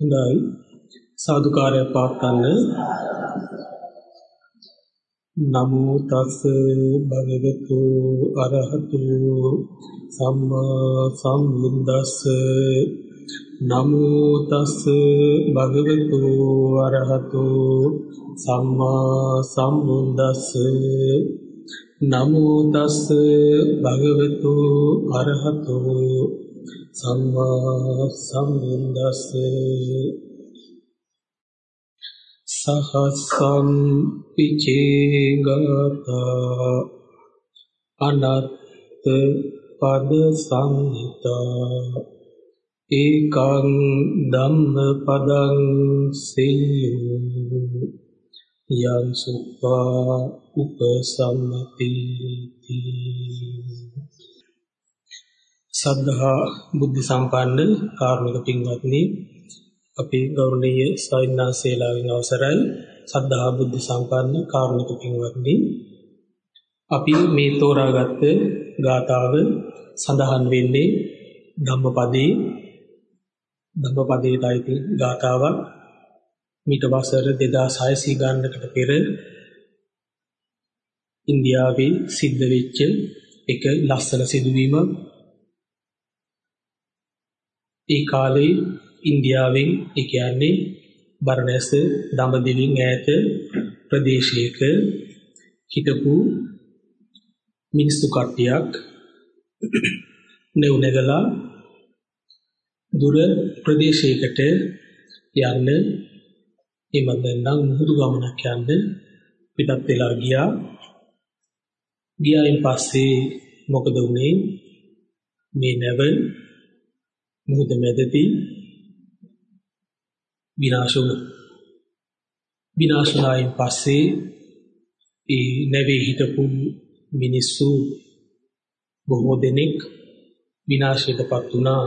හොඳයි. සාදුකාරය පාත්තන්න නමෝ තස් භගවතු අරහතු. සම්මා සම්බුද්දස්ස. නමෝ තස් භගවතු අරහතු. සම්මා සම්බුද්දස්ස. නමෝ තස් භගවතු අරහතු. සම්මා සම්බුද්දස්සේ සහසම් පිචේ ගතා අනත් පද සංහිතා ඒකං ධම්ම පදං සෙය්‍යෝ යං සුප්පා උපසම්මති සද්ධා බුද්ධ සම්පන්න කාරුණික පින්වත්නි අපේ ගෞරවනීය ස්වාමීනාසේලාගෙන් අවසරයි. සද්ධා බුද්ධ සම්පන්න කාරුණික පින්වත්නි අපි මේ තෝරාගත්ත ගාථාව සඳහන් වෙන්නේ ධම්මපදයේ ධම්මපදයට අයිති ගාථාවක්. මීට වසර 2600 ගණනකට පෙර ඉන්දියාවේ සිද්ධ වෙච්ච එක ලස්සන සිදුවීමක්. ඒ කාලේ ඉන්දියාවෙන් ඒ කියන්නේ බරණැස දඹදිවින් ඈත ප්‍රදේශයක හිටපු මිනිස්සු කට්ටියක් නෙවුනගලා දුර ප්‍රදේශයකට යන්න එමන්දනම් මුහුදු ගමනක් යන්න පිටත් වෙලා ගියා ගියායින් පස්සේ මොකද වුනේ මේ නැව මුහුද මැදදී විනාශ වුණා. විනාශ වුණායින් පස්සේ ඒ නැවේ හිටපු මිනිස්සු බොහෝ දෙනෙක් විනාශයටපත් වුණා.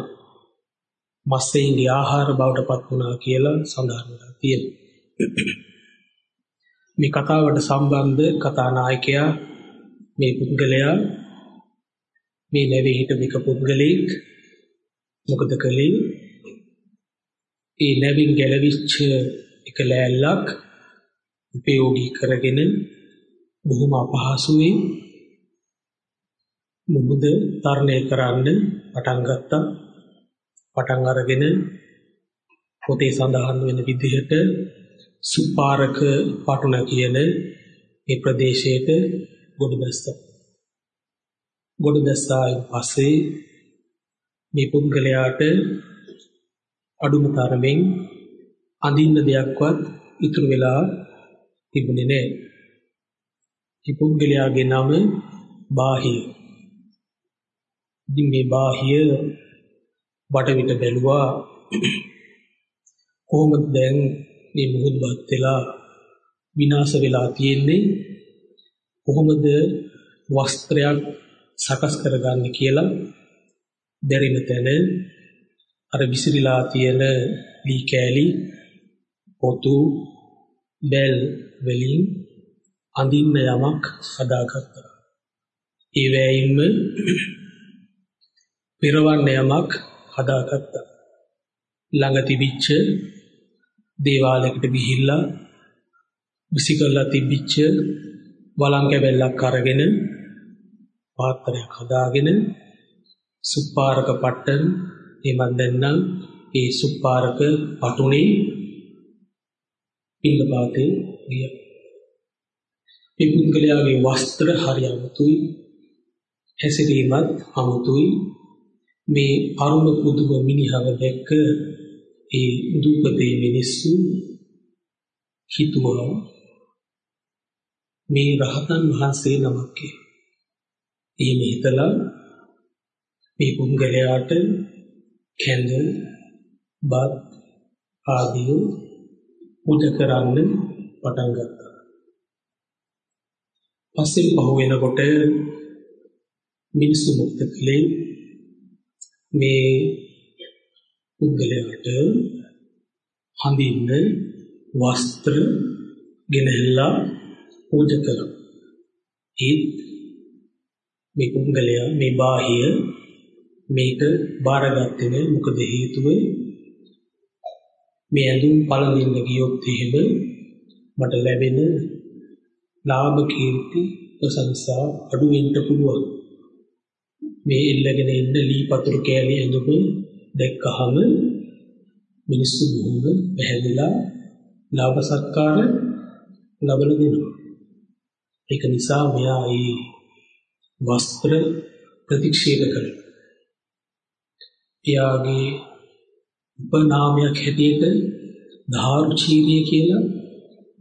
මස්සෙයින්ගේ ආහාර බවට පත් වුණා කියලා සඳහන් වෙලා තියෙනවා. මේ කතාවට සම්බන්ධ කතානායකයා මේ පුද්ගලයා මේ නැවේ හිටපු එක පුද්ගලෙක් මොකද කළේ? ඒ නැවින් ගැලවිච්ච එක ලෑල්ලක් උපයෝගී කරගෙන බොහොම අපහසුවේ මුහුද තරණය කරන්න පටන් ගත්තා. පටන් අරගෙන පොතේ සඳහන් වෙන විදිහට සුපාරක පටුන කියන මේ ප්‍රදේශයට ගොඩ බැස්සා. ගොඩ බැස්සායින් පස්සේ මේ පුද්ගලයාට අඩුම තරමින් අඳින්න දෙයක්වත් ඉතුරු වෙලා තිබුණේ නැහැ. මේ පුද්ගලයාගේ නම බාහිය. ඉතින් මේ බාහිය වටවිට බැලුවා කොහොමද දැන් මේ මුහුදුපත් වෙලා විනාශ වෙලා තියෙන්නේ කොහොමද වස්ත්‍රයක් සකස් කරගන්නේ කියලා බැරිම තැන අර විසිරීලා තියෙන වී කෑලි පොතු බෙල් වලින් අඳින්න යමක් හදාගත්තා. ඒ වෑයින්ම පෙරවන්න යමක් හදාගත්තා. ළඟ තිබිච්ච දේවාලයකට ගිහිල්ලා විසිකලා තිබිච්ච වළං කැබැල්ලක් අරගෙන පාත්‍රයක් හදාගෙන සුප්පාරක පට්ටන් එමන් දැන්නම් ඒ සුප්පාරක පටුනේ පින්නපාතේ ගිය. මේ පුද්ගලයාගේ වස්ත්‍ර හරි අමුතුයි. හැසිරීමත් අමුතුයි. මේ අරුණ පුදුම මිනිහව දැක්ක ඒ දූපතේ මිනිස්සු හිතුවා මේ රහතන් වහන්සේ නමක් කියලා. එහෙම හිතලා මේ පුද්ගලයාට කැඳ බත් ආදී උද කරන්න පටන් ගත්තා. පස්සේ පහු වෙනකොට මිනිස්සු මුක්ත කලේ මේ පුද්ගලයාට හඳින්න වස්ත්‍ර ගෙනහැල්ලා පූජා කළා. ඒත් මේ පුද්ගලයා මේ බාහිය මේක බාරගත්තේ නෑ මොකද හේතුව මේ ඇඳුම් පළඳින්න ගියොත් එහෙම මට ලැබෙන ලාභ කීර්ති ප්‍රශංසා අඩු වෙන්න පුළුවන්. මේ ඉල්ලගෙන ඉන්න ලී පතුරු කෑලි ඇඳුම දැක්කහම මිනිස්සු බොහොම පැහැදිලා ලාභ සත්කාර ලබන දෙනවා. ඒක නිසා මෙයා ඒ වස්ත්‍ර ප්‍රතික්ෂේප කළා. එයාගේ උපනාමයක් හැටියට ධාරුචීරිය කියලා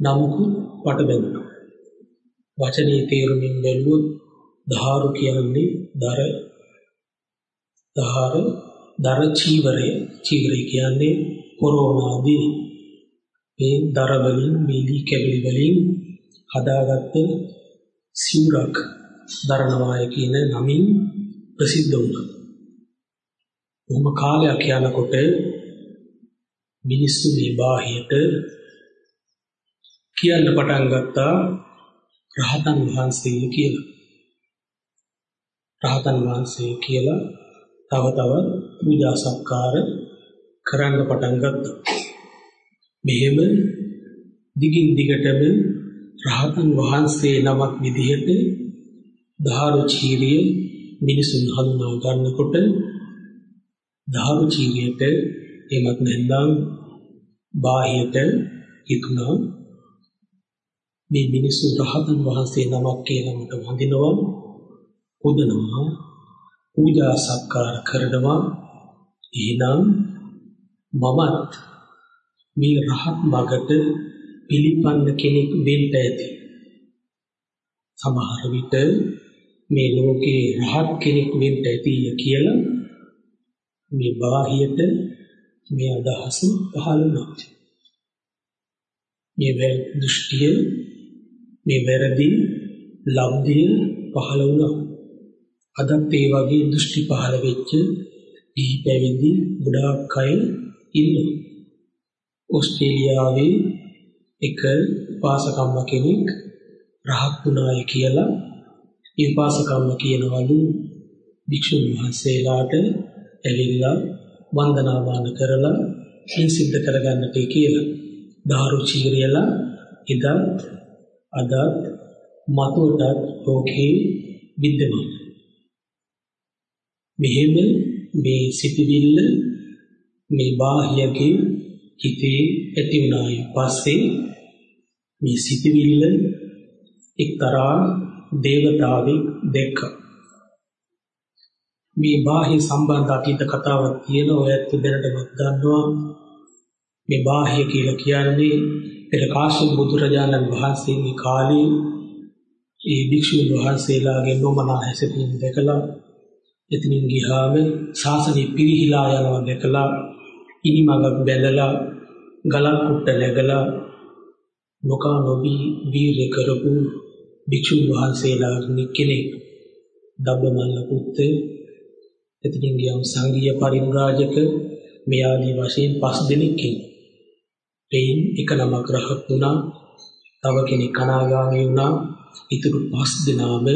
නමකුත් වට බැඳුණා. වචනේ තේරුමින් බැලුවොත් ධාරු කියන්නේ දර ධාර දර චීවරය චීවරය කියන්නේ කොරෝනාදී මේ දර වලින් මීලි කැබලි වලින් හදාගත්ත සිවුරක් දරනවාය කියන නමින් ප්‍රසිද්ධ වුණා. කොහොම කාලයක් යනකොට මිනිස්සු මේ බාහියට කියන්න පටන් ගත්තා රහතන් වහන්සේ කියලා. රහතන් වහන්සේ කියලා තව තවත් පූජා සත්කාර කරන්න පටන් ගත්තා. මෙහෙම දිගින් දිගටම රහතන් වහන්සේ නමක් විදිහට ධාරුචීරිය මිනිසුන් හඳුනා ගන්නකොට ධාරුචීරියට එමත් නැත්නම් බාහියට හිතුණා. මේ මිනිස්සු රහතන් වහන්සේ නමක් කියලා මට වඳිනවා උදනවා පූජා සත්කාර කරනවා. එහෙනම් මමත් මේ රහත් මගට පිළිපන්න කෙනෙක් වෙන්න ඇති. සමහර විට මේ ලෝකේ රහත් කෙනෙක් වෙන්න ඇති කියලා මේ බාහියට මේ අදහස පහළ වුණා මේ දෘෂ්ටිය මේ වැරදි ලබ්ධිය පහළ වුණා. අදත් ඒ වගේ දෘෂ්ටි පහළ වෙච්ච දී පැවිදි ගොඩාක් අය ඉන්නවා. ඕස්ට්‍රේලියාවේ එක පාසකම්ම කෙනෙක් රහත් වුණාය කියලා ඒ පාසකම්ම කියනවලු භික්ෂුන් වහන්සේලාට ඇවිල්ලා වන්දනාමාන කරලා පින් සිද්ධ කරගන්නට කියලා. දාරු චීරියලා ඉදත් අදත් මතුවටත් ලෝකේ විද්‍යමාන. මෙහෙම මේ සිටිවිල්ල මේ බාහියගේ හිතේ ඇති වුණායි පස්සේ මේ සිටිවිල්ල එක්තරා දේවතාවෙක් දැක්කා. මේ බාහ්‍ය සම්බන්ධ අතීත කතාවක් තියෙන ඔය ඇත්ත දැනටමත් දන්නවා. මේ බාහ්‍ය කියලා කියන්නේ පෙර කාශ්‍යප බුදුරජාණන් වහන්සේගේ කාලේ ඒ භික්ෂුන් වහන්සේලාගේ නොමනා හැසිරීම දැකලා එතනින් ගියාම ශාසනය පිරිහිලා යනවා දැකලා ඉනිමඟක් බැලලා ගලක් කුට්ට läගලා නොකා නොබී වීරය කරපු භික්ෂුන් වහන්සේලා කෙනෙක් දබ්බමල්ල පුත්තේ එතනින් ගියම් සංඝීය පරිවරාජක මේ ආදී වශයෙන් පස් දෙනෙක් ඉන්නවා. එයින් එක නමක් රහත් වුණා. තව කෙනෙක් අනාගාමී වුණා. ඊටු පස් දෙනාම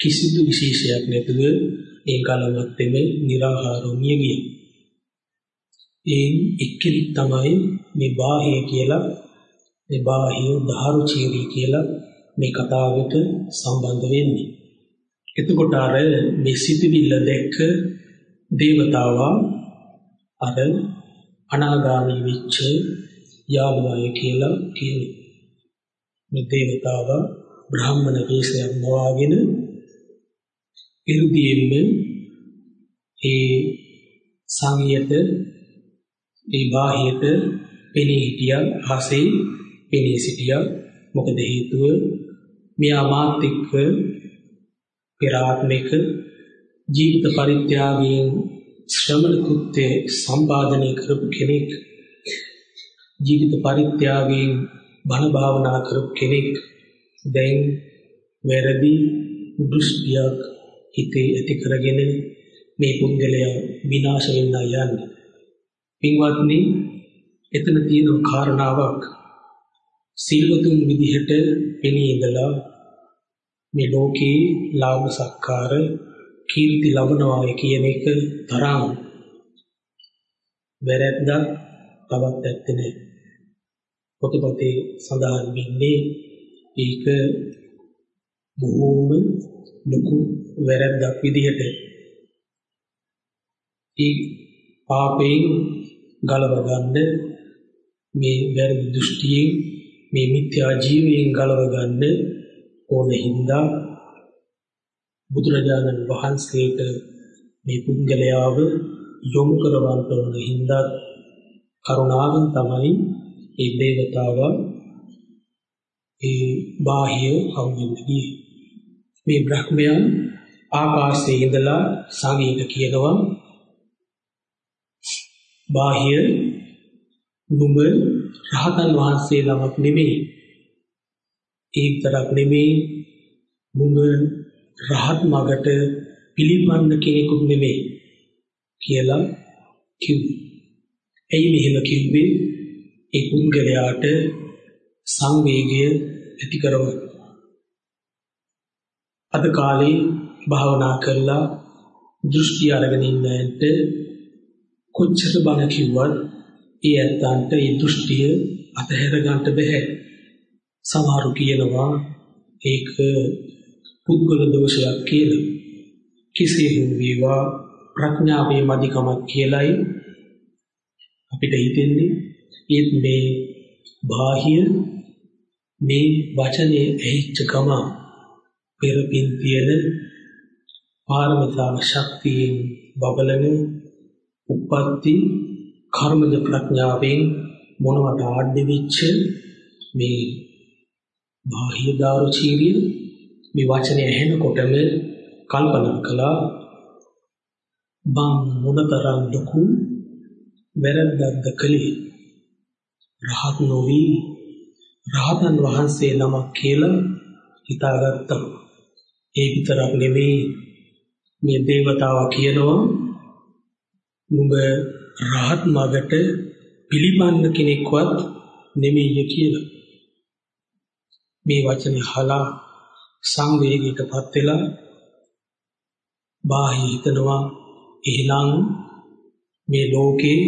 කිසිදු විශේෂයක් නැතුව ඒ කාලවත්තෙම निराහාරව මිය ගියා. එයින් එක්කෙනෙක් තමයි මේ බාහ්‍ය කියලා මේ බාහ්‍ය ධාරුචීරි කියලා මේ කතාවට සම්බන්ධ වෙන්නේ. එතකොට අර මේ සිටිවිල්ල දැක්ක දේවතාවා අර අනාගාමී වෙච්ච යාළුවාය කියලා කියනවා. මේ දේවතාවා බ්‍රාහ්මණ වේශයක් නවාගෙන ඉරුදීෙම ඒ සංයත ඒ බාහියට පෙනී හිටියා හසේ පෙනී සිටියා මොකද හේතුව මෙයා මාත් එක්ක පෙර ආත්මික ජීවිත පරිත්‍යාගයෙන් ශ්‍රමණ කෘත්‍ය සම්පාදනය කරපු කෙනෙක් ජීවිත පරිත්‍යාගයෙන් බණ භාවනා කරපු කෙනෙක් දැන් වැරදි දෘෂ්ටියක් හිතේ ඇති කරගෙන මේ පුද්ගලයා විනාශ වෙන්න යන්නේ. පින්වත්නි එතන තියෙන කාරණාවක් සිල්වතුන් විදිහට පෙනී ඉඳලා මේ ලෝකේ ලාභ සත්කාර කීර්ති ලබනවා කියන එක තරම් වැරද්දක් තවත් ඇත්තේ නැහැ. පොතපතේ සඳහන් වෙන්නේ ඒක බොහෝම ලොකු වැරද්දක් විදිහට ඒ පාපයෙන් ගලව ගන්න මේ වැරදි දෘෂ්ටියෙන් මේ මිත්‍යා ජීවයෙන් ගලව ගන්න ඕන හින්දා බුදුරජාණන් වහන්සේට මේ පුද්ගලයාව යොමු කරවන්න ඕන හින්දා කරුණාවෙන් තමයි ඒ දේවතාවා ඒ බාහ්‍ය හවුන්නේ මේ බ්‍රහ්මයන් ආකාශයේ ඉඳලා සංගීත කියනවා. බාහ්‍ය නුඹ රහතන් වහන්සේ ළමක් නෙමෙයි. ඒ විතරක් නෙමෙයි නුඹ රහත් මගට පිළිපන්න කෙනෙකුත් නෙමෙයි කියලා කිව්වා. එයි මෙහෙම කිව්වේ ඒ පුද්ගලයාට සංවේගය ඇති කරවන්න. අද කාලේ භාවනා කරලා දෘෂ්ටි අරගෙන ඉන්නට කොච්චර බණ කිව්වත් ඒ ඇත්තන්ට ඒ දෘෂ්ටිය අතහැර ගන්න බෑ. සමහරු කියනවා ඒක පුද්ගල දෝෂයක් කියලා. කෙසේ හෝ වේවා ප්‍රඥාවේ මදිකමක් කියලයි අපිට හිතෙන්නේ ඒත් මේ බාහ්‍ය මේ වචනේ ඇහිච්ච ගම පෙරපින් තියෙන පාරමිතා ශක්තියෙන් බබලන උප්පත්ති කර්මජ ප්‍රඥාවෙන් මොනවට ආඩ්‍ය වෙච්ච මේ බාහ්‍ය දාරුචීරිය මේ වචනේ ඇහෙනකොටම කල්පනා කළා බං මොනතරම් දුකු වැරද්දක්ද කළේ? රහත් නොවි. රහතන් වහන්සේ නමක් කියලා හිතාගත්තා. ඒ විතරක් නෙමෙයි මේ దేవතාව කියනවා නුඹ රහත් මගට පිළිපන්න කෙනෙක්වත් නෙමෙයි කියලා. මේ වචනේ අහලා සංවේගයටපත් වෙලා බාහ්‍ය හිතනවා එහෙනම් මේ ලෝකේ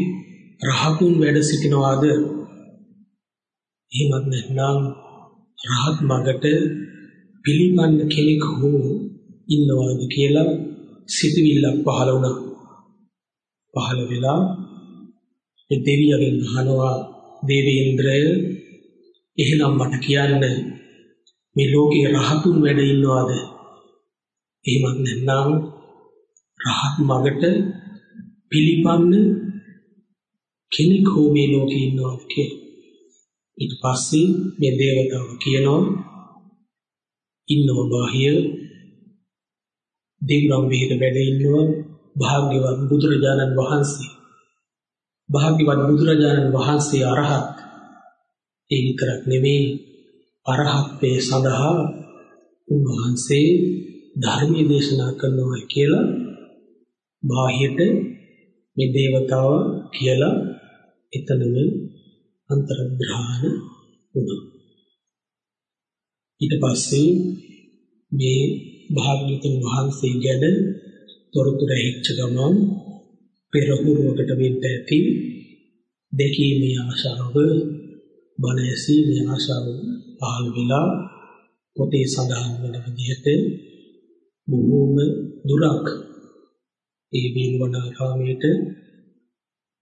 රහතුන් වැඩ සිටිනවාද එහෙමත් නැත්නම් රහත් මගට පිළිපන්න කෙනෙක් හෝ ඉන්නවාද කියලා සිතවිල්ලක් පහළ වුණා. පහළ වෙලා ඒ දෙවියගෙන් අහනවා දේවේන්ද්‍රය එහෙනම් මට කියන්න මේ ලෝකේ රහතුන් වැඩ ඉන්නවාද? එහෙමත් නැත්නම් රහත් මගට පිළිපන්න කෙනෙක් හෝ මේ ලෝකේ ඉන්නවාද කියලා. ඊට පස්සේ මේ දේවතාව කියනවා ඉන්නව බාහිය දෙවියන් විහිද වැඩ ඉන්නවා භාග්‍යවත් බුදුරජාණන් වහන්සේ භාග්‍යවත් බුදුරජාණන් වහන්සේ අරහත් ඒ විතරක් නෙමෙයි අරහත්ත්වයේ සඳහා උන්වහන්සේ ධර්මයේ දේශනා කරනවා කියලා බාහියට මේ దేవතාව කියලා එතනම අන්තර්ග්‍රහණ වුණා. ඊට පස්සේ මේ භාග්‍යවතුන් වහන්සේ ගැන තොරතුරු ඇහිච්ච ගමන් පෙරහුරුවකට වෙන්න ඇති දෙකීමේ ආශාව බණ ඇසීමේ ආශාව පහළ වෙලා පොතේ සඳහන් වෙන විදිහට බොහෝම දුරක් ඒ වේලවනාරාමයට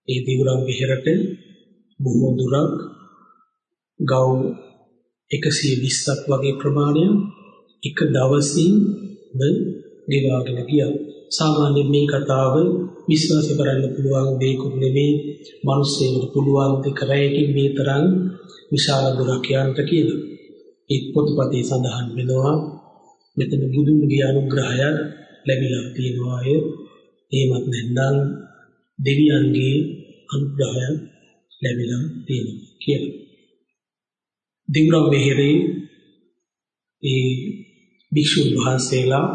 ඒ දිවුරම් විහෙරට බොහෝ දුරක් ගව් 120ක් වගේ ප්‍රමාණයක් එක දවසින් ගෙවාගෙන ගියා. සාමාන්‍යයෙන් මේ කතාව විශ්වාස කරන්න පුළුවන් දෙයක් නෙමෙයි. මිනිස්සුන්ට පුළුවන් දෙක රැයකින් මේ තරම් විශාල දුරක් යන්නට කියලා. ඒ පොත්පතේ සඳහන් වෙනවා මෙතන බුදුන්ගේ අනුග්‍රහය ලැබිලා තියෙනවා අය. එහෙමත් නැත්නම් දෙවියන්ගේ අනුග්‍රහය ලැබිලා තියෙනවා කියලා. දිවුරම් මෙහෙරේ ඒ භික්ෂුන් වහන්සේලා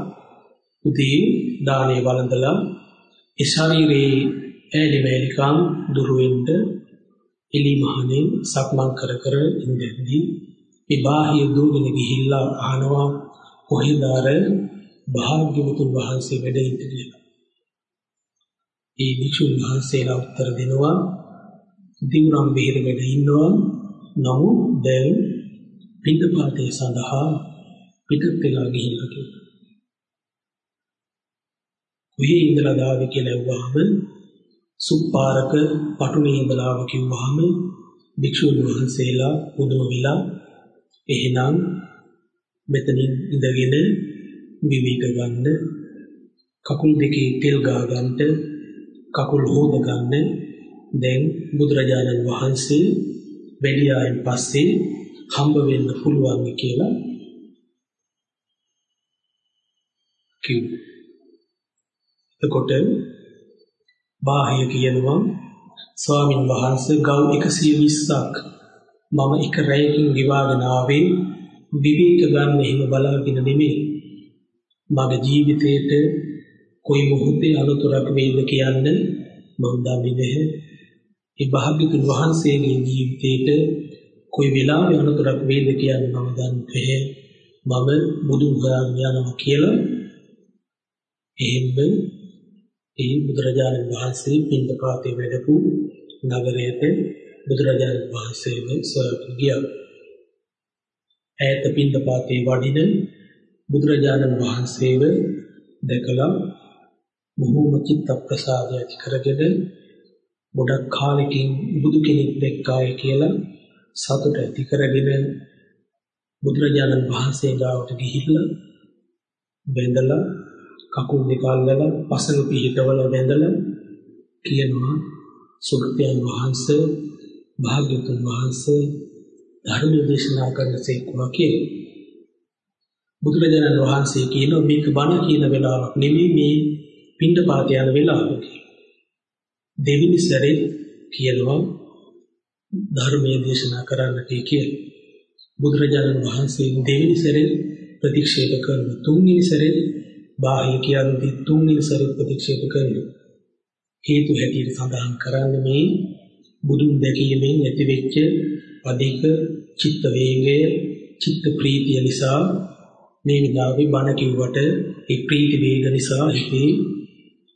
උදේ දානේ වළඳලා ඒ ශරීරයේ ඈලි වේලිකම් දුරු වෙන්න එලි මහණෙන් සක්මන් කර කර ඉඳෙද්දී මේ බාහිය දුවගෙන ගිහිල්ලා අහනවා කොහෙද අර භාග්‍යවතුන් වහන්සේ වැඩ ඉන්නේ කියලා. ඒ භික්ෂුන් වහන්සේලා උත්තර දෙනවා දිවුරම් බෙහෙරගෙන ඉන්නවා නමුත් දැන් පිටපාතේ සඳහා පිටත් වෙලා ගිහිල්ලා කියලා. කොහේ ඉඳලා දාවේ කියලා ඇහුවාම සුප්පාරක පටුනේ ඉඳලා ආව කිව්වහම භික්ෂුන් වහන්සේලා පුදුම වෙලා එහෙනම් මෙතනින් ඉඳගෙන විවේක ගන්න කකුල් දෙකේ තෙල් ගා ගන්නට කකුල් හොද ගන්න දැන් බුදුරජාණන් වහන්සේ වැඩි ආයන් පස්සේ හම්බ වෙන්න පුළුවන් කියලා කිව්වා. එතකොට බාහ්‍ය කියනවා ස්වාමින් වහන්සේ ගව් 120ක් මම එක රැයකින් ගෙවාගෙන ආවේ විවේක ගන්න එහෙම බලාගෙන නෙමෙයි. මගේ ජීවිතේට කොයි මොහොතේ අනුතරක් වේද කියන්න මම දන්නේ නැහැ. ඒ භාග්‍යතුන් වහන්සේගේ ජීවිතේට කොයි වෙලාවෙ අනුතරක් වේද කියන්න මම දන්නේ නැහැ. මම බුදුන් හොයාගෙන යනවා කියලා එහෙම ඒ බුදුරජාණන් වහන්සේ පින්දපාතේ වැඩපු නගරයට බුදුරජාණන් වහන්සේව සොයගෙන ගියා. ඈත පින්දපාතේ වඩින බුදුරජාණන් වහන්සේව දැකලා බොහෝම චිත්ත ප්‍රසාදය ඇති කරගෙන ගොඩක් කාලෙකින් බුදු කෙනෙක් දැක්කාය කියලා සතුට ඇති කරගෙන බුදුරජාණන් වහන්සේ ගාවට ගිහිල්ලා බැඳලා කකුල් දෙක අල්ලලා පසඟ පිහිටවල බැඳලා කියනවා සුගතයන් වහන්සේ භාග්‍යතුන් වහන්සේ ධර්ම දේශනා කරනසේකුවා කියලා. බුදුරජාණන් වහන්සේ කියනවා මේක බණ කියන වෙලාවක් නෙමෙයි මේ පින්ඩපාත යන වෙලාව කියලා. දෙවිනි සැරේ කියනවා ධර්මයේ දේශනා කරන්නට කියලා. බුදුරජාණන් වහන්සේ දෙවිනි සැරේ ප්‍රතික්ෂේප කරන තුන්වෙනි සැරේ බාහ්‍ය කියන්නේ තුන්වෙනි සැරේ ප්‍රතික්ෂේප කරනවා. හේතු හැටියට සඳහන් කරන්නේ මේ බුදුන් දැකීමෙන් ඇතිවෙච්ච අධික චිත්ත වේගය, චිත්ත ප්‍රීතිය නිසා මේ විලාවේ බණ කිව්වට ඒ ප්‍රීති වේග නිසා හිතේ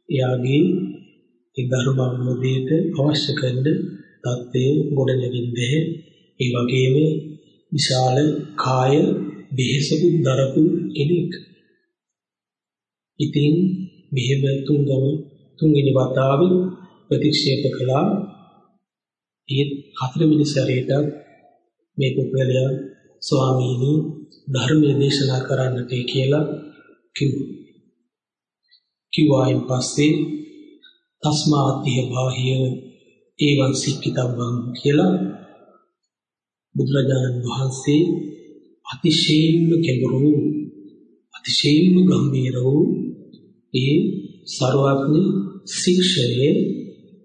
එයාගේ ඒ ධර්ම අවබෝධයට අවශ්‍ය කරන தත්ත්වය ගොඩ නැගෙන්නේ ඒ වගේම විශාල කාය බෙහෙසකුත් දරපු කෙනෙක්. ඉතින් මෙහෙම තුන්ගම තුන්වෙනි වතාවේ ප්‍රතික්ෂේප කළා. ඒ හතරවෙනි සැරේට මේ පුද්ගලයා ස්වාමීනි ධර්මයේ දේශනා කරන්නට කියලා කිව්වා. කිව්වායින් පස්සේ තස්මාතිය බාහිය ඒවන් සික්කිතබ්බං කියලා බුදුරජාණන් වහන්සේ අතිශයින්ම කෙබරු අතිශයින්ම ගම්භීර වූ ඒ ਸਰවඥ ශික්ෂයේ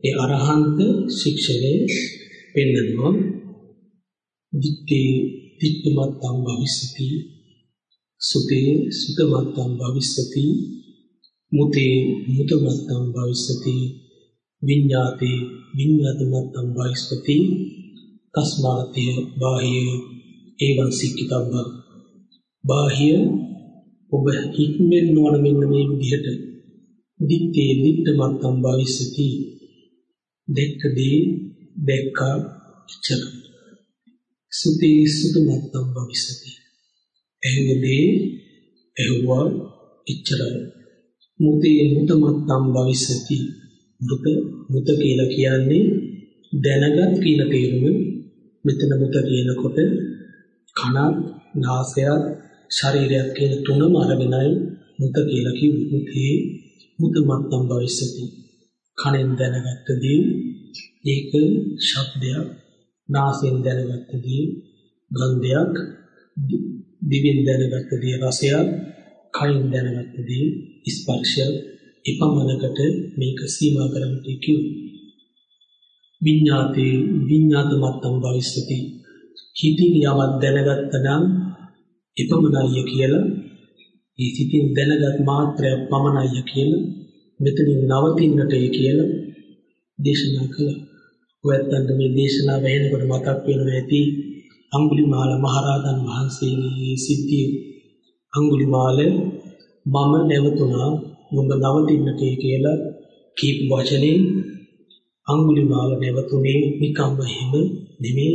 ඒ අරහන්ත ශික්ෂයේ පෙන්නනවා. දිත්තේ දිත්තමත්තම් භවිස්සති සුතේ සුතමත්තම් භවිස්සති මුතේ මුතමත්තම් භවිස්සති විඤ්ඤාතේ විඤ්ඤාතමත්තම් භවිස්සති තස්මාතය බාහිය ඒවං සික්කිතබ්බ. බාහිය ඔබ හික්මෙන් නොවන මෙන්න මේ විදිහට දිත්තේ දිත්තමත්තම් භවිස්සති. දෙක්කදී දෙක්කා ඉච්ඡර සුතේ සුතමත්තම් භවිස්සති. එහෙමදී එහුවා ඉච්ඡරයි මුතේ මුතමත්තම් භවිස්සති. මුත මුත කියලා කියන්නේ දැනගත් කියන තේරුම මෙතන මුත කියනකොට කනත් නාසයත් ශරීරයත් කියන තුනම අරගෙනයි මුත කියලා කිව්වේ. මුත මත්තම් භවිස්සති. කනෙන් දැනගත්ත දේ ඒක ශබ්දයක් නාසයෙන් දැනගත්ත දේ ගන්ධයක් දිවෙන් දැනගත්ත දේ රසයක් කයින් දැනගත්ත දේ ස්පර්ශයක් එපමණකට මේක සීමා කරන්නට කිව්වා. විඤ්ඤාතේ විඤ්ඤාත මත්තම් භවිස්සති. හිතින් යමක් දැනගත්ත නම් එපමණයි කියලා ඒ සිතින් දැනගත් මාත්‍රයක් පමණයි කියලා මෙතනින් නවතින්නටයි කියලා දේශනා කළා. ඔයත්තන්ට මේ දේශනාව ඇහෙනකොට මතක් වෙනවා ඇති අඟුලිමාල මහරහතන් වහන්සේගේ සිද්ධිය. අඟුලිමාල මම නැවතුණා නුඹ නවතින්නටයි කියලා කීප වචනේ අඟුලිමාල නැවතුනේ නිකම්ම හිම නෙමේ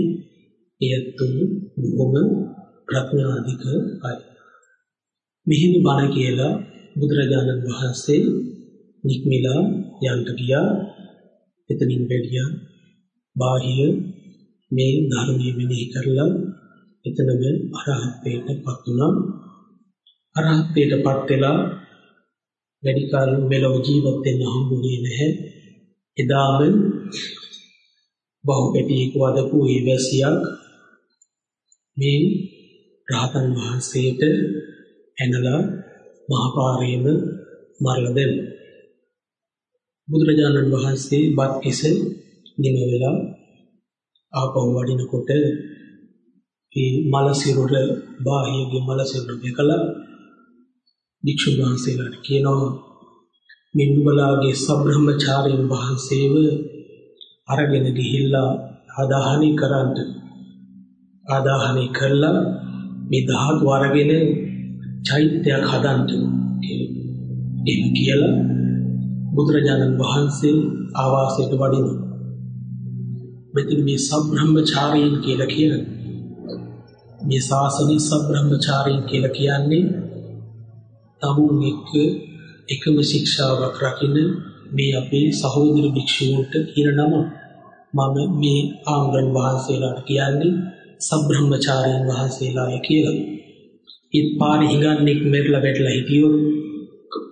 එයතුන් බොහොම ප්‍රඥාධික අය. මෙහිම බණ කියලා බුදුරජාණන් වහන්සේ නික්මිලා යන්ට ගියා. එතනින් වැඩියා බාහිය මේ ධර්මයේ මෙනෙහි කරලා එතනම අරහත්ත්වයටපත් වුණා. අරහත්ත්වයටපත් වෙලා වැඩි කාලෙ මෙලොව ජීවත් වෙන්න හම්බුනේ නැහැ. එදාම බහුපැටියෙක් වදපු ඒ වැසියක් මේ රහතන් වහන්සේට ඇනලා මහපාරේම මරලා දැම්මා. බුදුරජාණන් වහන්සේ බත් කිස නිම වෙලා ආපහු වඩිනකොට ඒ මල සිරුර බාහියගේ මල සිරුර දෙකලා භික්ෂුන් වහන්සේලාට කියනවා මේ නුඹලාගේ සබ්‍රහ්මචාරීන් වහන්සේව අරගෙන ගිහිල්ලා ආදාහනය කරන්න ආදාහනය කළා මේ ධාතු අරගෙන චෛත්‍යයක් හදන්න කියලා. එහෙම කියලා බුදුරජාණන් වහන්සේ ආවාසයට වඩිනවා. මෙතන මේ සබ්‍රහ්මචාරීන් කියලා කියන්නේ මේ ශාසනයේ සබ්‍රහ්මචාරීන් කියලා කියන්නේ තමුන් එක්ක එකම ශික්ෂාවක් රකින්න මේ අපේ සහෝදර භික්ෂූන්ට කියන නම මම මේ ආම්රන් වහන්සේලාට කියන්නේ සබ්‍රහ්මචාරීන් වහන්සේලාය කියලා. ඒත් පාරේ හිඟන්නෙක් මෙරලා වැටලා හිටියොත්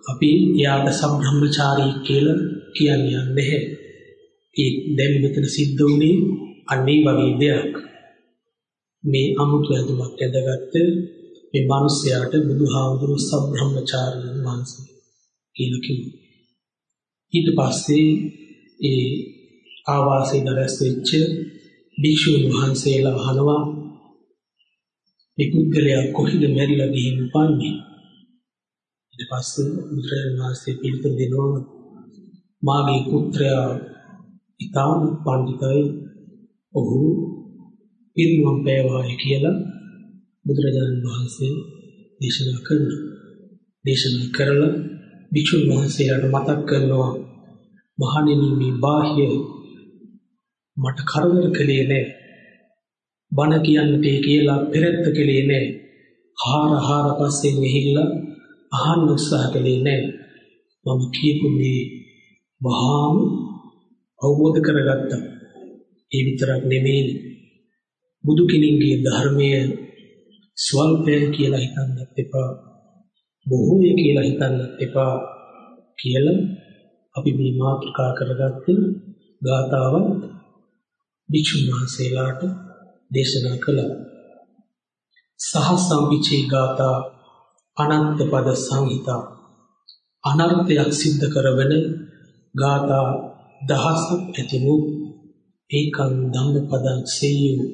අපි යාට සම්බ්‍රහ්මචාරී කියලා කියන්නේ නැහැ. ඒ දැන් මෙතන සිද්ධ වුණේ අන්නේ වගේ දෙයක්. මේ අමුතු ඇඳුමක් ඇඳගත්ත මේ මිනිස්යාට බුදුහාමුදුරු සම්බ්‍රහ්මචාරී වහන්සේ කියලා කිව්වා. ඊට පස්සේ ඒ ආවාසයේ දරස් වෙච්ච භික්ෂුන් වහන්සේලා අහනවා මේ පුද්ගලයා කොහෙද මැරිලා ගිහින් උපන්නේ? ඊට පස්සේ බුදුරජාණන් වහන්සේ පිළිතුරු දෙනවා මාගේ පුත්‍රයා ඊටාම පඬිතයි ඔහු පිරිනුවම් පෑවායි කියලා බුදුරජාණන් වහන්සේ දේශනා කරනවා. දේශනා කරලා භික්ෂුන් වහන්සේලාට මතක් කරනවා මහණෙනි මේ බාහ්‍ය මට කරදර කළේ නෑ. බණ කියන්නට කියලා පෙරත්ත කළේ නෑ. හාර හාර පස්සේ මෙහිල්ලා අහන්න උත්සාහ කළේ නෑ. මම කියපු මේ වහාම අවබෝධ කරගත්තා. ඒ විතරක් නෙමෙයි බුදු කෙනෙක්ගේ ධර්මය ස්වල්පය කියලා හිතන්නත් එපා. බොහෝය කියලා හිතන්නත් එපා කියලා අපි මේ මාතෘකා කරගත්ත ගාතාවත් භික්ෂුන් වහන්සේලාට දේශනා කළා. සහ සම්විචේ ගාථා අනන්ත පද සංහිතා අනර්ථයක් සිද්ධ කරවන ගාථා දහසක් ඇතිවූ ඒකං ධම්මපදං සේයු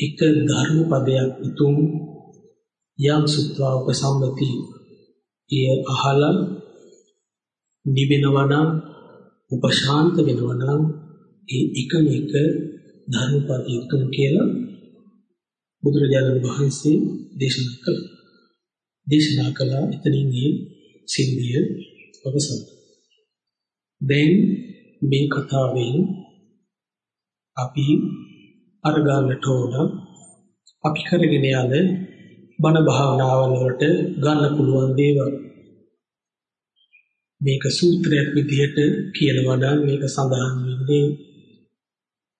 එක ධර්ම පදයක් උතුම් යම් සුත්වා උපසම්පති එය අහලා නිවෙනවා නම් උපශාන්ත වෙනවා නම් ඒ එකම එක ධර්මපද උතුම් කියලා බුදුරජාණන් වහන්සේ දේශනා කළා. දේශනා කළා එතනින් මේ සිද්ධිය අවසන්. දැන් මේ කතාවෙන් අපි අරගන්නට ඕන අපි කරගෙන යන බණ භාවනාවල වලට ගන්න පුළුවන් දේවල් මේක සූත්‍රයක් විදිහට කියනවා නම් මේක සඳහන් වෙන්නේ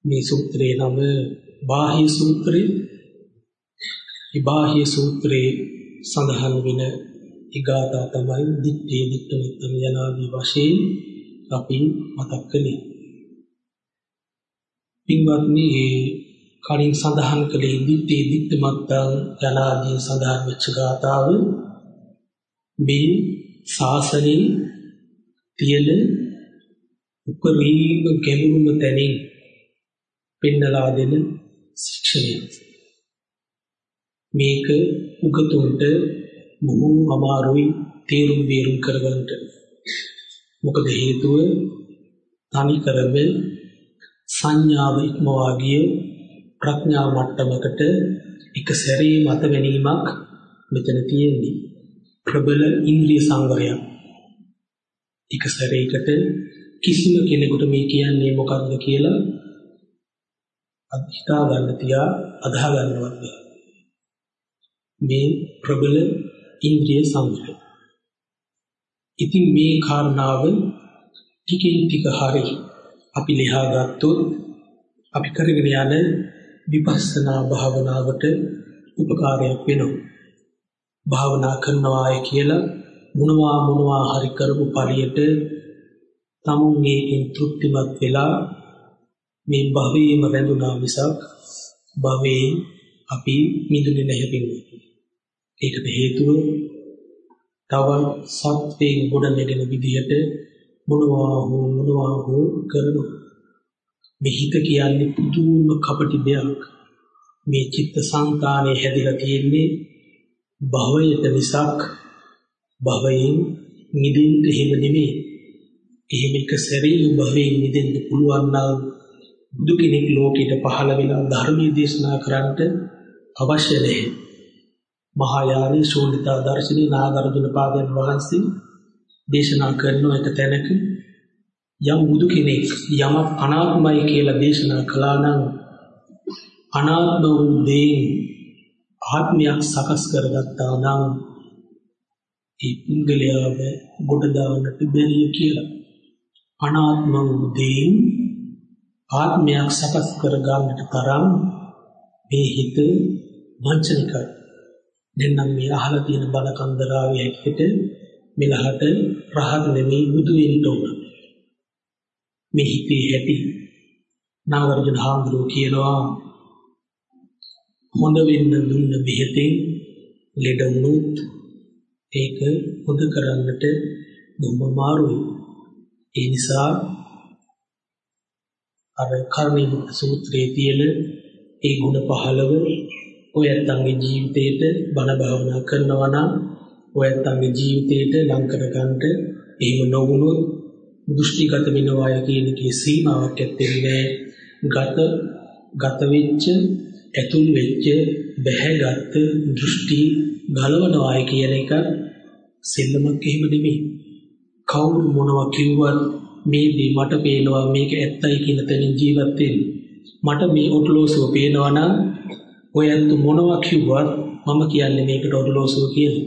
මේ සූත්‍රයේ නම බාහ්‍ය සූත්‍රය. මේ බාහ්‍ය සූත්‍රයේ සඳහන් වෙන ඊගාතා තමයි දිත්තේ දිත්තමිත්තම යනාදී වශයෙන් අපි මතක් කළේ. පින්වත්නි කලින් සඳහන් කළේ දිත්තේ දිත්තමත්තං යනාදී සඳහන් වෙච්ච ගාතාව මේ ශාසනයේ තියෙන උපරිම ගැඹුරුම තැනින් පෙන්නලා දෙන ශික්ෂණයක්. මේක උගතුන්ට බොහෝ අමාරුයි තේරුම් බේරුම් කරගන්නට. මොකද හේතුව තනි කරම සංඥාව ඉක්මවා ගිය ප්‍රඥා මට්ටමකට එක සැරේ මත ගැනීමක් මෙතන තියෙන්නේ. ප්‍රබල ඉන්ද්‍රිය සංවරයක්. එක සැරේකට කිසිම කෙනෙකුට මේ කියන්නේ මොකක්ද කියලා අධිතා ගන්න තියා අදහා ගන්නවත් මේ ප්‍රබල ඉන්ද්‍රිය සංවරය. ඉතින් මේ කාරණාව ටිකින් ටික හරි අපි ලියා ගත්තොත් අපි කරගෙන යන විපස්සනා භාවනාවට උපකාරයක් වෙනවා. භාවනා කරනවාය කියලා මොනවා මොනවා හරි කරපු පරියට තමුන් මේකෙන් තෘප්තිමත් වෙලා මේ භවයේම රැඳුණා මිසක් භවයේ අපි මිදුනේ නැහැ පිළිවෙත්. ඒකට හේතුව තව සත්‍යයෙන් ගොඩනගෙන විදිහට මොනවා හෝ මොනවා හෝ කරනවා. මේ හිත කියන්නේ පුදුම කපටි දෙයක්. මේ චිත්ත සංතානයේ හැදිලා තියෙන්නේ භවයට මිසක් භවයෙන් මිදෙන්න හිම නෙමෙයි. එහෙම එක සැරේ භවයෙන් මිදෙන්න පුළුවන් නම් බුදු කෙනෙක් ලෝකෙට පහළ වෙලා ධර්මයේ දේශනා කරන්නට අවශ්‍ය නැහැ. මහා යානි ශෝණිතා දර්ශනී නාගරජුන පාදයන් වහන්සේ දේශනා කරන එක තැනක යම් බුදු කෙනෙක් යමක් අනාත්මයි කියලා දේශනා කළා නම් අනාත්ම වූ දේ ආත්මයක් සකස් කරගත්තා නම් ඒ පුද්ගලයාව ගොඩ දාන්නට බැරිය කියලා අනාත්ම වූ දේ ආත්මයක් සකස් කර ගන්නට තරම් මේ හිත වංචනිකයි. දැන් නම් මේ අහලා තියෙන බල කන්දරාවේ හැටියට මෙලහට රහත් නෙමෙයි බුදු වෙන්න ඕන. මේ හිතේ ඇති නාගරජන හාමුදුරුවෝ කියනවා හොඳ වෙන්න දුන්න බෙහෙතෙන් ලෙඩ වුණොත් ඒක හොද කරන්නට බොහොම අමාරුයි. ඒ නිසා අර කර්ණීය සූත්‍රයේ තියෙන ඒ ගුණ පහළව ඔය ඇත්තන්ගේ ජීවිතේට බණ භාවනා කරනවා නම් ඔය ඇත්තන්ගේ ජීවිතේට ලං කර ගන්නට එහෙම නොවුනොත් දෘෂ්ටිගත වෙනවා කියන එකේ සීමාවක් ඇත්තේ ගත ගත වෙච්ච ඇතුල් වෙච්ච බැහැගත් දෘෂ්ටි ගලවනවායි කියන එක සෙල්ලමක් එහෙම නෙමෙයි. කවුරු මොනවා කිව්වත් මේ දේ මට පේනවා මේක ඇත්තයි කියන තැනින් ජීවත් වෙන්න. මට මේ ඔටලෝසුව පේනවා නම් ඔය ඇත්ත මොනවා කිව්වත් මම කියන්නේ මේකට ඔටලෝසුව කියලා.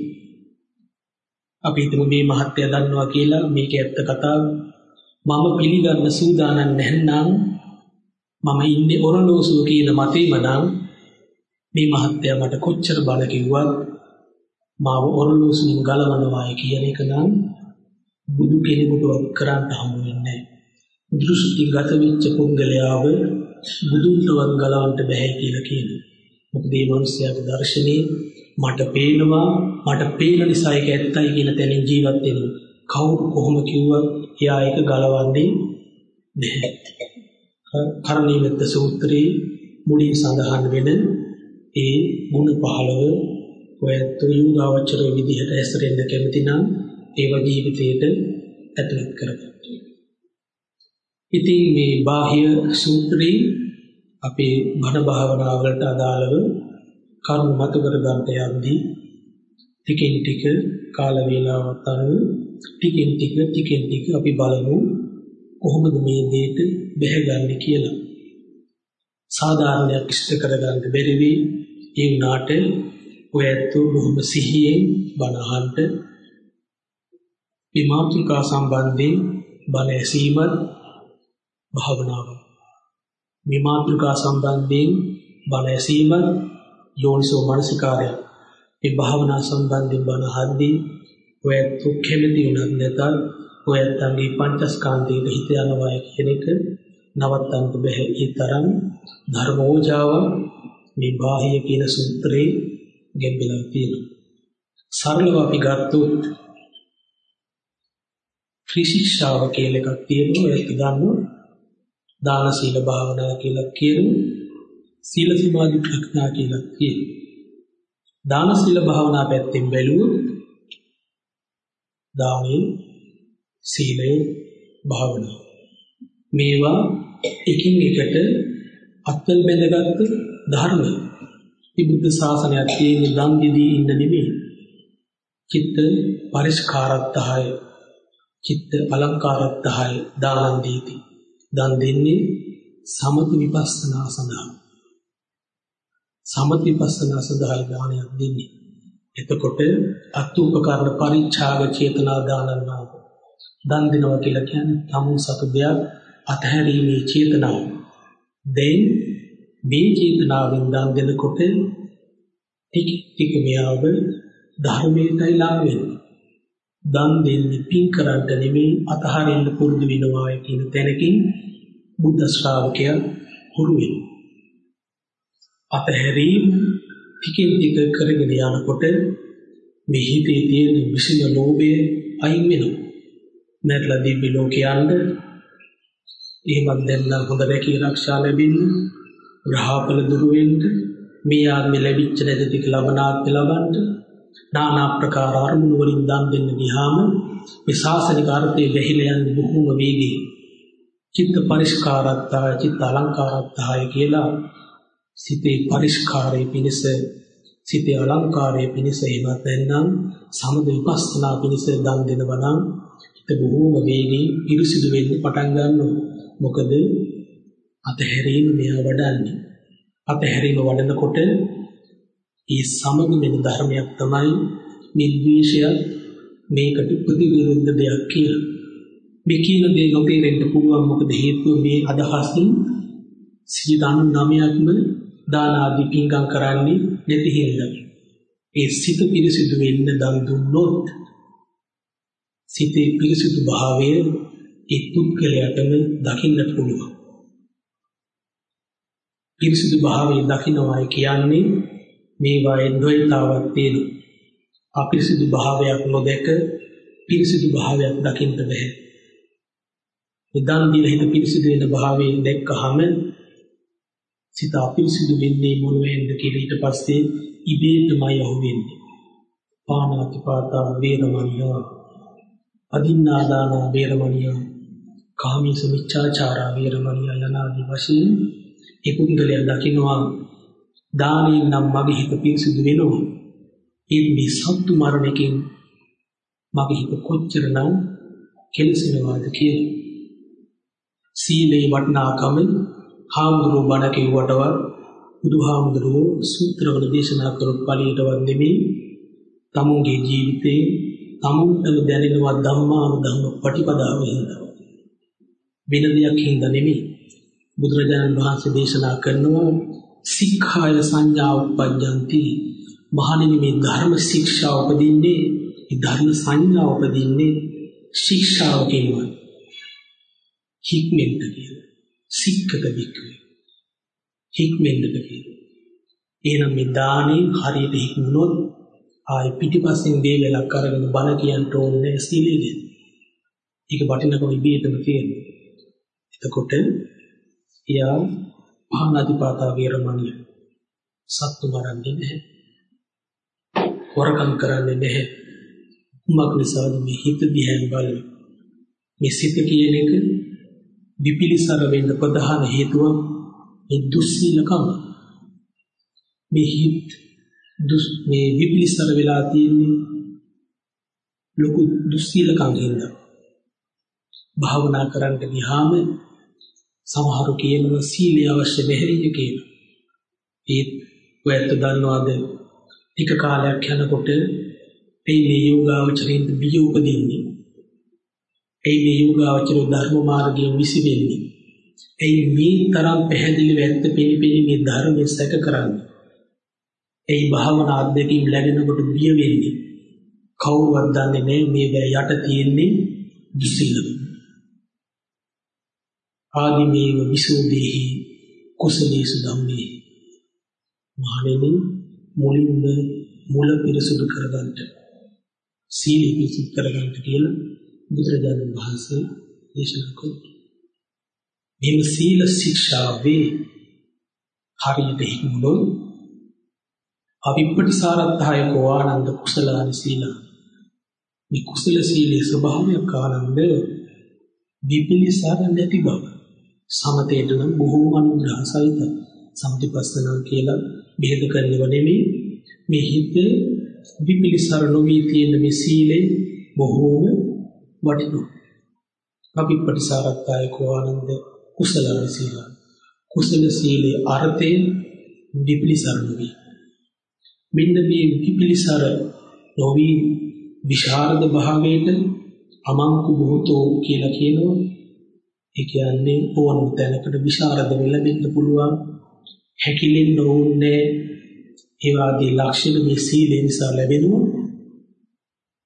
අපි හිතමු මේ මහත්ය දන්නවා කියලා මේක ඇත්ත කතාව. මම පිළිගන්න සූදානම් නැත්නම් මම ඉන්නේ ඔරලෝසුව කියන මතේම නම් මේ මහත්ය මට කොච්චර බල කිව්වත් මාව ඔරලෝසුවෙන් ගලවනවායි කියන එක නම් බුදු කෙනෙකුට කරන්න හම්බ වෙන්නේ දෘෂ්ටිගත වෙච්ච පුද්ගලයාව බුදුන්ටවත් ගලවන්න බෑ කියලා කියනවා. මොකද මේ මිනිස්යාගේ දර්ශනේ මට පේනවා මට පේන නිසා ඒක ඇත්තයි කියන තැනින් ජීවත් වෙනවා. කවුරු කොහොම කිව්වත් එයා ඒක ගලවන්නේ නැහැ. කරණීයමෙත්ත සූත්‍රයේ මුලින් සඳහන් වෙන ඒ ගුණ 15 ඔය තුයුගාවචර විදිහට ඇසරෙන්න කැමති නම් ඒව ජීවිතයට ඇතුළත් කරගන්න. ඉතින් මේ බාහ්‍ය සූත්‍රී අපේ මන භාවනාවලට අදාළව කරුණු මතු කර ගන්නට යද්දී ටිකෙන් ටික කාල වේලාවක් අනුව ටිකෙන් ටික ටිකෙන් ටික අපි බලමු කොහොමද මේ දෙයට බැහැගන්නේ කියලා. සාධාරණයක් ඉෂ්ට කරගන්න බැරි වෙයි ඒ වුණාට ඔය ඇත්තෝ බොහොම සිහියෙන් බණ අහන්න මේ මාතෘකා සම්බන්ධයෙන් බණ ඇසීමත් භාවනාව. මේ මාතෘකා සම්බන්ධයෙන් බණ ඇසීමත් යෝනිසෝ මනසිකාරය. මේ භාවනා සම්බන්ධයෙන් බණ අහද්දී ඔය දුක්ඛෙමදී උනත් නැතත් ඔය තමගේ පංචස්කන්ධයේ හිත යනවා කියන එක නවත්තන්න බෑ. ඒ තරම් ධර්මෝජාව මේ බාහ්‍ය කියන සූත්‍රේ ගෙම්බලා තියෙනවා. සරලව අපි ගත්තොත් ත්‍රිශික්ෂාව කියලා එකක් තියෙනවා. ඒක දන්නවා. දාන සීල භාවනා කියලා කියනවා. සීල සමාධි ප්‍රඥා කියලා කියනවා. දාන සීල භාවනා පැත්තෙන් බැලුවොත් දානේ සීලේ භාවනාව මේවා එකින් එකට අත්වල බැඳගත් ධර්ම. මේ බුද්ධ ශාසනයක් තියෙන දන් දෙදී ඉන්න නෙමෙයි. චිත්ත පරිස්කාරත්තහය. චිත්ත අලංකාරත්තහයි දානං දීති. දන් දෙන්නේ සමත විපස්සනා සඳහා. සමත විපස්සනා සඳහා දානයක් දෙන්නේ. එතකොට අත්ූපකරණ පරිච්ඡාග චේතනා දානන්නා. දන් දෙනවා කියලා කියන්නේ තමුන් සතු දෙයක් අතහැරීමේ චේතනාව. දැන් මේ චේතනාවෙන් දන් දෙනකොට ටික ටික මෙයාව ධර්මයටයි ලා වෙන්නේ. දන් දෙන්නේ පින් කරන්න නෙමෙයි අතහරින්න පුරුදු වෙනවා කියන තැනකින් බුද්ධ ශ්‍රාවකයා හුරු වෙනවා. අතහැරීම ටිකෙන් ටික කරගෙන යනකොට මේ හිතේ තියෙන විසින ලෝභය අයින් වෙනවා. නැත්නම් දිව්‍ය ලෝකයන්ද එහෙමත් දැන්නම් හොඳ රැකී ආරක්ෂා ලැබෙන්න ග්‍රහපල දුරු වෙන්න මේ ආත්මෙ ලැබිච්ච නැති ටික ලබනාත්මෙ ලබන්න নানা ආකාර අරමුණු වලින් දන් දෙන්න ගියාම මේ ශාසනික අර්ථයේ වැහිලා යන බොහෝම වේගී චිත්ත පරිස්කාරත්තාය චිත්ත අලංකාරත්තාය කියලා සිතේ පරිස්කාරයේ පිණිස සිතේ අලංකාරයේ පිණිස එහෙමත් නැත්නම් සමද විපස්සනා පිණිස දන් දෙනවා නම් හිත බොහෝම වේගී පිරිසිදු වෙන්න පටන් ගන්නවා. මොකද අතහැරීම මෙයා වඩන්නේ. අතහැරීම වඩනකොට ඒ සමග වෙන ධර්මයක් තමයි නිර්වේශය මේකට ප්‍රතිවිරුද්ධ දෙයක් කියලා. මේ කියන දේ නොතේරෙන්න පුළුවන් මොකද හේතුව මේ අදහසින් 99%ක්ම දාන ආදී පින්කම් කරන්නේ නැති හින්දා. ඒ සිත පිරිසිදු වෙන්න දන් දුන්නොත් සිතේ පිරිසිදු භාවය ඒ පුද්ගලයාටම දකින්නට පුළුවන්. පිරිසිදු භාවයේ දකින්නවයි කියන්නේ මේවායේ ද්වෛතාවක් තියෙනවා. අපිරිසිදු භාවයක් නොදැක පිරිසිදු භාවයක් දකින්න බෑ. නිදාන් දීලා හිත පිරිසිදු වෙන භාවයෙන් දැක්කහම සිත අපිරිසිදු වෙන්නේ මොනවෙන්ද කියලා ඊට පස්සේ ඉබේටමයි අහුවෙන්නේ. පානාතිපාතා වේරමණිය අදින්නාදාන වේරමණිය කාමීසු මිච්ඡාචාරා වේරමණිය යනාදී වශයෙන් ඒ පුද්ගලයා දකිනවා දානෙන් නම් මගේ හිත පිරිසිදු වෙනවා. ඒත් මේ සත්තු මරණකින් මගේ හිත කොච්චරනම් කෙලසෙනවාද කියලා. සීලේ වටිනාකම හාමුදුරුවෝ බණ කිව්වටවත් බුදුහාමුදුරුවෝ සූත්‍රවල දේශනා කරපු පළියටවත් නෙමෙයි තමුන්ගේ ජීවිතේ තමුන්ටම දැනෙනවා ධම්මානුධම්ම පටිපදාව හින්දා. වෙන දෙයක් හින්දා නෙමෙයි. බුදුරජාණන් වහන්සේ දේශනා කරනවා සික්ඛාය සංඥා උපජ්ජಂತಿ මහණෙනි මේ ධර්ම ශික්ෂා උපදින්නේ මේ ධර්ම සංඥා උපදින්නේ ශික්ෂාව කියනවා හික්මෙන්ද කියලා. සික්කත වික්‍රේ හික්මෙන්ද කියලා. එහෙනම් මේ දානේ හරියට හික්මුනොත් ආයි පිටිපස්සෙන් දේවලක් අරගෙන බණ කියන්න ඕනේ සීලෙදී ඒක වටිනකම ඉබේටම තියෙනවා. එතකොට එයා පාණාතිපාතා වේරමණිය සත්තු මරන්නේ නැහැ. හොරකම් කරන්නේ නැහැ. කුමක් නිසාද මේ හිත දිහා බලන මේ සිත කියන එක විපිලිසර වෙන්න ප්‍රධාන හේතුව මේ දුස්සීලකම මේ හිත දුස් මේ විපිලිසර වෙලා තියෙන්නේ ලොකු දුස්සීලකම් හින්දා භාවනා කරන්න ගියාම සමහරු කියනවා සීලය අවශ්‍ය නැහැ කියලා. ඒත් ඔයත් දන්නවද ටික කාලයක් යනකොට මේ මේ යෝගාවචරින්ද බිය උපදින්නේ. ඒ මේ යෝගාවචර ධර්ම මාර්ගයෙන් විසි වෙන්නේ. ඒ මේ තරම් පැහැදිලිව ඇත්ත පිළිපෙළි මේ ධර්මයේ සැක කරන්නේ. ඒ භාවනා අධ්‍යක්ීම් ලැබෙනකොට බිය වෙන්නේ. කවුරුවත් දන්නේ නැහැ මේ වැය යට තියෙන්නේ දුස්සීලකම. ආදිමේව විසෝදේහි කුසලේසු ධම්මේ මහණෙනි මුලින්ම මුල පිරිසුදු කරගන්න සීල පිරිසුදු කරගන්න කියලා බුදුරජාණන් වහන්සේ දේශනා කළා. මේ සීල ශික්ෂාවේ හරියට හිමුණොත් අවිපටිසාරත්හය කෝආනන්ද කුසලානි සීල. මේ කුසල සීලේ ස්වභාවයක් ආනන්ද විපිලිසර නැති බව. සමතේට නම් බොහෝ අනුග්‍රහ සහිත සම්පතිපස්සනා කියලා බෙහෙත කරනව නෙමෙයි. මේ හිත විපිලිසර නොවී තියෙන මේ සීලේ බොහෝම වටිනවා. අපි ප්‍රතිසාරත්තායකෝ ආනන්ද කුසල සීල. කුසල සීලේ අර්ථය විපිලිසරණ වේ මෙන්න මේ විපිලිසර නොවි විශාරද භාවයට අමංකු භූතෝ කියලා කියනවා. ඒ කියන්නේ ඕනම තැනකට විශාරද වෙලා දෙන්න පුළුවන් හැකිලෙන්න ඕනේ. ඒ වාදී ලක්ෂණ මේ සීලෙන් නිසා ලැබෙනවා.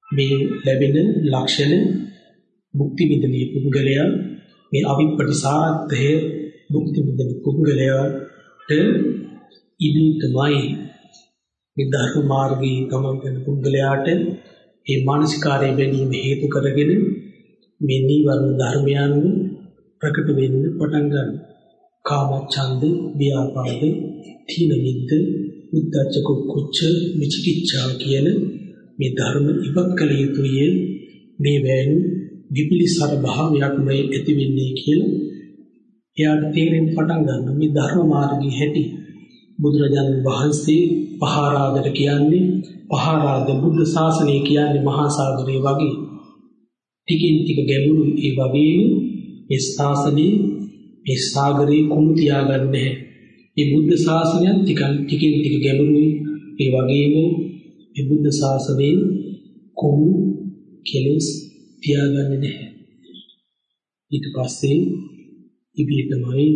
මේ ලැබෙන ලක්ෂණ මුක්ති විඳින පුද්ගලයා මේ අවිපටිසාරත්වය මුක්ති විඳින පුද්ගලයාට ඉදී තමයි මේ ධර්ම මාර්ගයේ ගමන් කරන පුද්ගලයාට ඒ මානසිකාරය බැඳීම හේතු කරගෙන මේ නීවරණ ධර්මයන් ප්‍රකට වෙන්න පටන් ගන්නවා. කාමච්ඡන්ද, ව්‍යාපාද, තීන මිද්ද, උද්ධච්ච කුච්ච, විචිකිච්ඡා කියන මේ ධර්ම ඉවත් කළ යුතුය. මේ වැනි විපිලිසර භාවයක් මේ ඇති වෙන්නේ කියලා එයාට තේරෙන්න පටන් ගන්නවා. මේ ධර්ම මාර්ගයේ හැටි බුදුරජාණන් වහන්සේ පහාරාදට කියන්නේ පහාරාද බුද්ධ ශාසනය කියන්නේ මහා සාගරය වගේ. ටිකින් ටික ගැඹුරු ඒ වගේම මේ ශාසනයේ මේ සාගරේ කුණු තියාගන්නේ නැහැ. මේ බුද්ධ ශාසනයත් ටිකන් ටිකින් ටික ගැඹුරුයි ඒ වගේම මේ බුද්ධ ශාසනයේ කුණු කෙලෙස් තියාගන්නේ නැහැ. ඊට පස්සේ ඉබේටමයි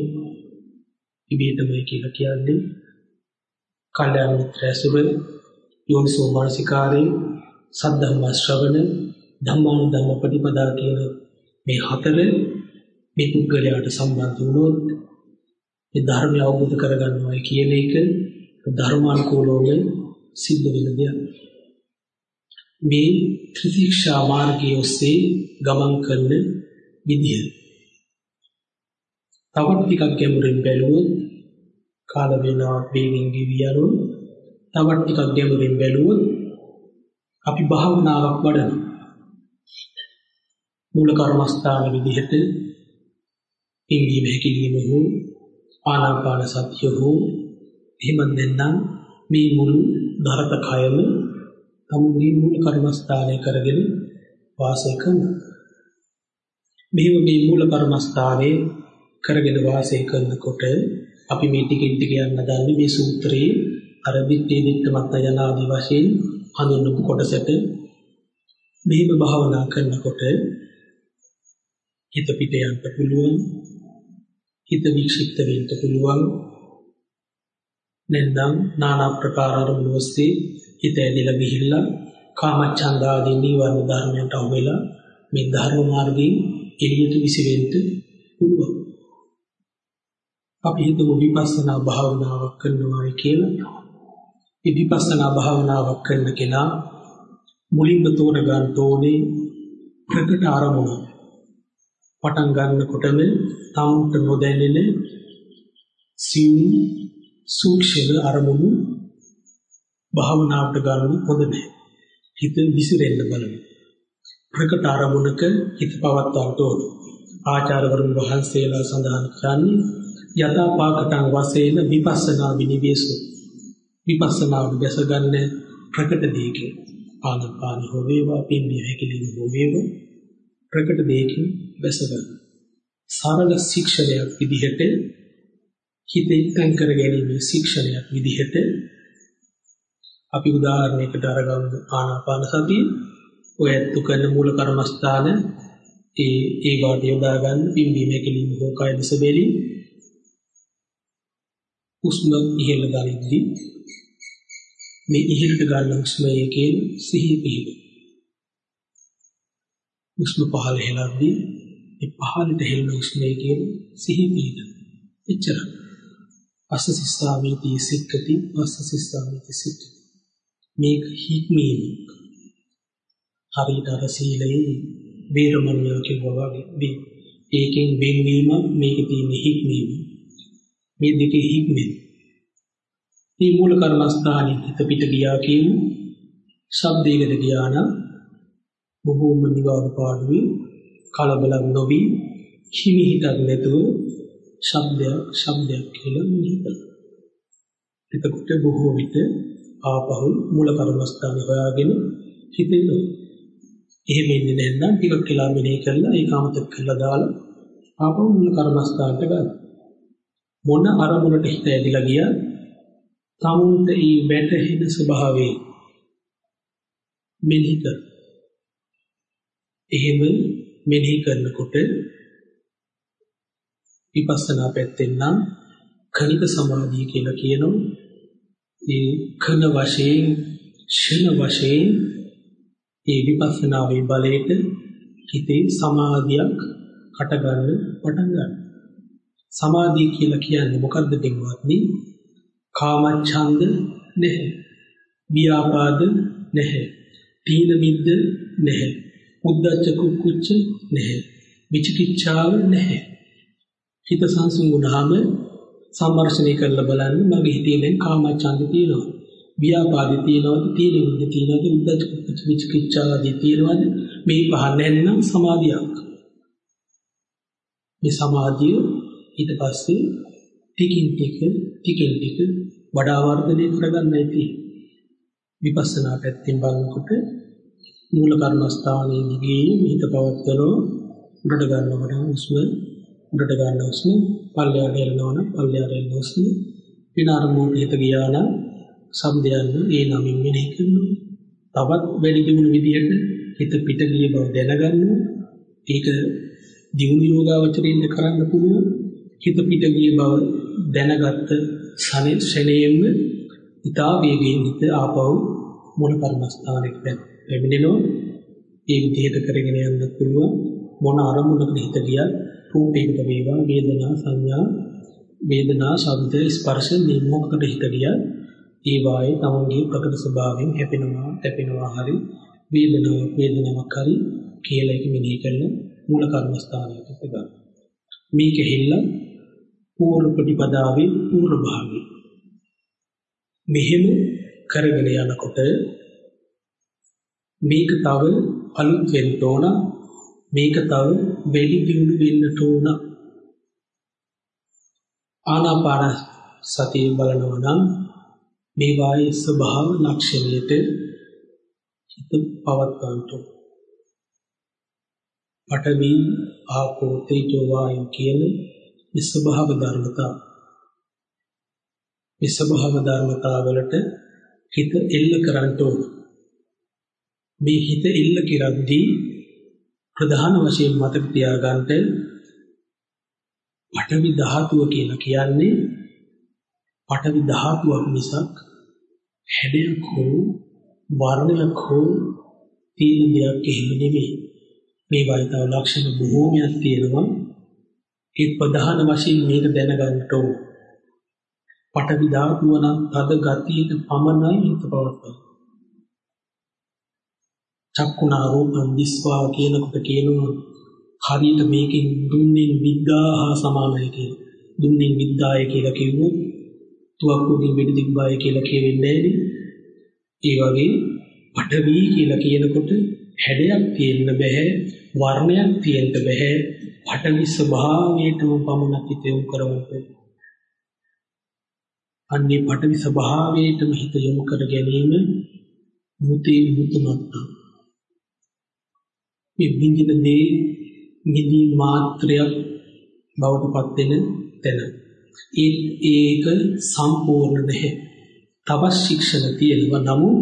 ඉබේටමයි කියලා කියන්නේ කල්යාණ මිත්‍රයසුබ යෝනිසෝ මානසිකාරේ සද්ධම්ම ශ්‍රවණ ධම්මාන ධම්ම ප්‍රතිපදා කියන මේ හතර මේ පුද්ගලයාට සම්බන්ධ වුණොත් මේ ධර්මය අවබෝධ කරගන්නවා කියන එක ධර්මානුකූලව සිද්ධ වෙන දෙයක්. මේ ත්‍රිශික්ෂා මාර්ගයේ ඔස්සේ ගමන් කරන විදිය. තවත් ටිකක් ගැඹුරින් බැලුවොත් කාල වේලාවක් වේගෙන් ගෙවියනු තවත් ටිකක් ගැඹුරින් බැලුවොත් අපි භාවනාවක් වඩනවා. මූල කර්මස්ථාන විදිහට ඉන්දීම හැකිලිම හෝ ආනාපාන සතිය හෝ එහෙම නැත්නම් මේ මුළු ධරත කයම තමුගේ මූල කර්මස්ථානය කරගෙන වාසය කරනවා. මෙහෙම මේ මූල කර්මස්ථානයේ කරගෙන වාසය කරනකොට අපි මේ ටිකෙන් ටික යන්න දන්නේ මේ සූත්‍රයේ අර දිත්තේ දිත්තමත් යනාදී වශයෙන් හඳුන්වපු කොටසට මෙහෙම භාවනා කරනකොට හිත පිට යන්න පුළුවන් හිත වික්ෂිප්ත වෙන්න පුළුවන් නැත්නම් নানা ප්‍රකාර අරමුණු ඔස්සේ හිත ඇදලා ගිහිල්ලා කාමච්ඡන්ද ආදී නීවරණ ධර්මයන්ට අහුවෙලා මේ ධර්ම මාර්ගයෙන් එළියට විසිරෙන්න පුළුවන්. අපි හිතමු විපස්සනා භාවනාවක් කරනවා කියලා. මේ විපස්සනා භාවනාවක් කරන කෙනා මුලින්ම තෝරගන්න ඕනේ ප්‍රකට අරමුණ. පටන් ගන්නකොටම තමුන්ට නොදැනෙන සියුම් සූක්ෂම අරමුණු භාවනාවට ගන්න හොඳ නැහැ. හිත විසිරෙන්න බලන්න. ප්‍රකට අරමුණක හිත පවත්වන්න ඕන. ආචාර්යවරුන් වහන්සේලා සඳහන් කරන්නේ යථාපාකටං වශයෙන් විපස්සනා විනිවේසෝ. විපස්සනාව දැස ගන්න ප්‍රකට දෙයකින් ආනපාන හෝ වේවා පිම්බිය හැකිලිම හෝ වේවා ප්‍රකට දෙයකින් දැස ගන්න. සරල ශික්ෂණයක් විදිහට හිත එක්තෙන් කර ගැනීම ශික්ෂණයක් විදිහට අපි උදාහරණයකට අරගමු. ආනාපාන සතිය. ඔය ඇත්තු කරන මූල කර්මස්ථාන ඒ ඒ වාට යොදා ගන්න පිම්බීම හැකිලිම හෝ කාය දස බෙලි උස්ම ඉහළ ගනිද්දී මේ ඉහළට ගන්න උස්මයේ කියන සිහිය පිහිට. උස්ම පහළ හෙලද්දී ඒ පහළට හෙළන උස්මයේ කියන සිහිය පිහිට එච්චරයි. අස්ස සිස්සාමීති සික්කති අස්ස සිස්සාමීති සික්කති. මේක හික්මීම. හරියට අර සීලයේ වේරමණිය කියනවා වගේ ඒකෙන් වෙන්වීම මේකේ තියෙන හික්මීම. මේ දෙකේ හික්මෙන් මේ මූල කර්මස්ථානයේ හිත පිට ගියා කියන ශබ්දයකට ගියා නම් බොහෝම නිවාද පාඩුවේ කලබලක් නොවි හිමි හිතක් නැතුව ශබ්දයක් ශබ්දයක් කියලා හිතනවා. එතකොට බොහෝ විට ආපහු මූල කර්මස්ථානේ හොයාගෙන හිතෙනවා. එහෙම ඉන්නේ නැත්නම් ටිකක් කියලා මෙනෙහි කරලා ඒක අමතක කරලා දාලා ආපහු මුල කර්මස්ථානට ගන්න. මොන අරමුණට හිත ඇදිලා ගියා තමුන්ට ඊ වැටහෙන ස්වභාවයේ මෙනෙහි කර. එහෙම මෙනෙහි කරනකොට විපස්සනා පැත්තෙන් නම් කනික සමාධිය කියලා කියනවා. ඒ කන වශයෙන්, ෂණ වශයෙන් ඒ විපස්සනාවේ බලයට හිතේ සමාධියක් හට ගන්න පටන් ගන්නවා. සමාධිය කියලා කියන්නේ මොකද්ද දෙන්නවත්නි? කාමච්ඡන්ද නැහැ. ව්‍යාපාද නැහැ. තීන මිද්ද නැහැ. උද්දච්ච කුච්ච නැහැ. විචිකිච්ඡාව නැහැ. හිත සංසුන් වුණාම සම්මර්ෂණය කරලා බලන්න මගේ හිතේ දැන් කාමච්ඡන්ද තියෙනවා. ව්‍යාපාද තියෙනවද? තීන මිද්ද තියෙනවද? උද්දච්ච කුච්ච විචිකිච්ඡාවදී තියෙනවද? මේ පහ නැත්නම් සමාධියක්. මේ සමාධිය ඊට පස්සේ ටිකින් ටික ටිකින් ටික වඩා වර්ධනය කරගන්නයි තියෙන්නේ. විපස්සනා පැත්තෙන් බලනකොට මූල කර්මස්ථානයේ දිගේ හිත පවත්වනෝ උඩට ගන්නකොට උස්ම උඩට ගන්න උස්ම පල්ලයට එල්ලනවන පල්ලයට එල්ල උස්ම වෙන අරමුණට හිත ගියා නම් සම්දයන් ඒ නමින් මෙනෙහි කරනවා. තවත් වැඩි දියුණු විදිහට හිත පිට ගිය බව දැනගන්නවා. ඒක දියුණු යෝගාවචරින්ද කරන්න පුළුවන්. හිත පිට ගිය බව දැනගත්ත ශනේයෙන්ම ඊතා වේගයෙන් හිත ආපහු මොන කර්මස්ථානයකට පැමිණෙනවා ඒ විදිහට කරගෙන යන්න පුළුවන් මොන අරමුණකට හිත ගියත් රූපයකට වේවා වේදනා සංඥා වේදනා ශබ්ද ස්පර්ශ මේ මොකකට හිත ගියත් ඒ වායේ තමන්ගේ ප්‍රකට ස්වභාවයෙන් හැපෙනවා තැපෙනවා හරි වේදනාවක් වේදනාවක් හරි කියලා එක මෙනෙහි කරලා මූල කර්මස්ථානයකට ගන්න. මේක හෙල්ල පූර්ව ප්‍රතිපදාවේ පූර්ව භාගය. මෙහෙම කරගෙන යනකොට මේක තව අලුත් වෙන්න ඕන. මේක තව වෙලි දියුණු වෙන්නට ඕන. ආනාපාන සතිය බලනවා නම් මේ වායේ ස්වභාව ලක්ෂණයට හිත පවත්වන්නට පඨවි ආපෝ තේජෝ වායු කියන මේ ස්වභාව ධර්මතා. මේ ස්වභාව ධර්මතා වලට හිත එල්ල කරන්න ඕන. මේ හිත එල්ල කරද්දී ප්‍රධාන වශයෙන් මතක තියාගන්න පඨවි ධාතුව කියලා කියන්නේ පඨවි ධාතුවක් මිසක් හැඩයක් හෝ වර්ණයක් හෝ තියෙන දෙයක් එහෙම නෙමෙයි මේ වයිතාව ලක්ෂණ බොහෝමයක් තියෙනවා ඒ ප්‍රධාන වශයෙන් මේක දැනගන්නට ඕන. පඨවි ධාතුව නම් තද ගතියක පමණයි හිත පවත්වන්නේ. චක්කුණා රූපං දිස්වා කියනකොට කියනවා හරියට මේකෙන් දුන්නේ විද්‍යාහා සමානයි කියලා. දුන්නේ විද්‍යාය කියලා කිව්වොත් තුවක්කුකින් වෙඩි දිග්බාය කියලා කියවෙන්නේ ඒ වගේ පඨවි කියලා කියනකොට හැඩයක් තියෙන්න බෑ වර්ණයක් තියෙන්න බෑ පඨවි ස්වභාවයටම පමණක් හිත යොමු කරවන්න අන්නේ පඨවි ස්වභාවයටම හිත යොමු කර ගැනීම මුතේ මුතුමත්ත. මේ විඳින දේ නිදි මාත්‍රයක් බවට පත් වෙන තැන ඒ ඒක සම්පූර්ණ නැහැ තවත් ශික්ෂණ තියෙනවා නමුත්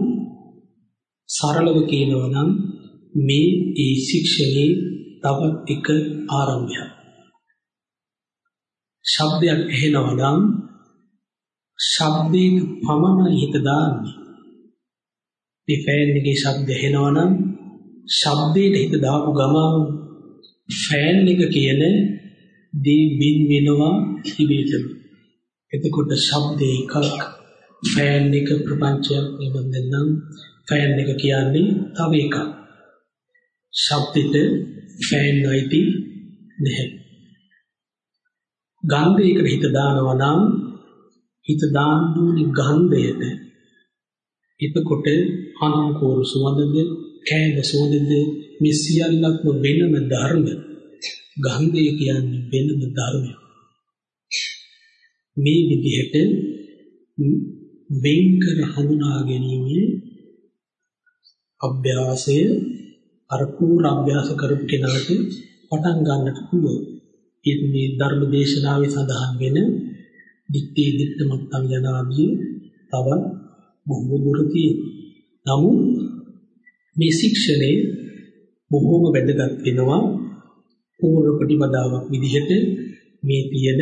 සරලව කියනවා නම් මේ ඒ ශික්ෂණේ තවත් එක ආරම්භයක්. ශබ්දයක් ඇහෙනවා නම් ශබ්දයක පමණ හිත දාන්නේ. මේ ෆෑන් එකේ ශබ්ද ඇහෙනවා නම් ශබ්දයට හිත දාපු ගමන් ෆෑන් එක කියන දේ බින් වෙනවා ඉබේටම. එතකොට ශබ්දේ එකක් ෆෑන් එක ප්‍රපංචයක් නිබන්දනම් ෆෑන් එක කියන්නේ තව එකක්. ශබ්දෙට ෆෑන් නැති නැහැ. ගන්ධයකට හිත දානවා නම් හිත දාන්න ඕනේ ගන්ධයට. එතකොට අනුකූල සුවඳද කෑම සුවඳද මේ සියල්ලක්ම වෙනම ධර්ම. ගන්ධය කියන්නේ වෙනම ධර්මයක්. මේ විදිහට වෙන් කර හඳුනා ගැනීමේ අභ්‍යාසය අර පූර්ණ අභ්‍යාස කරපු කෙනාට පටන් ගන්නට පුළුවන්. ඒත් මේ ධර්ම දේශනාවේ සඳහන් වෙන දිත්තේ දිත්ත මත්තම් යනාදී තව බොහෝ දුර නමුත් මේ ශික්ෂණය බොහෝම වැදගත් වෙනවා පූර්ව ප්‍රතිපදාවක් විදිහට මේ තියෙන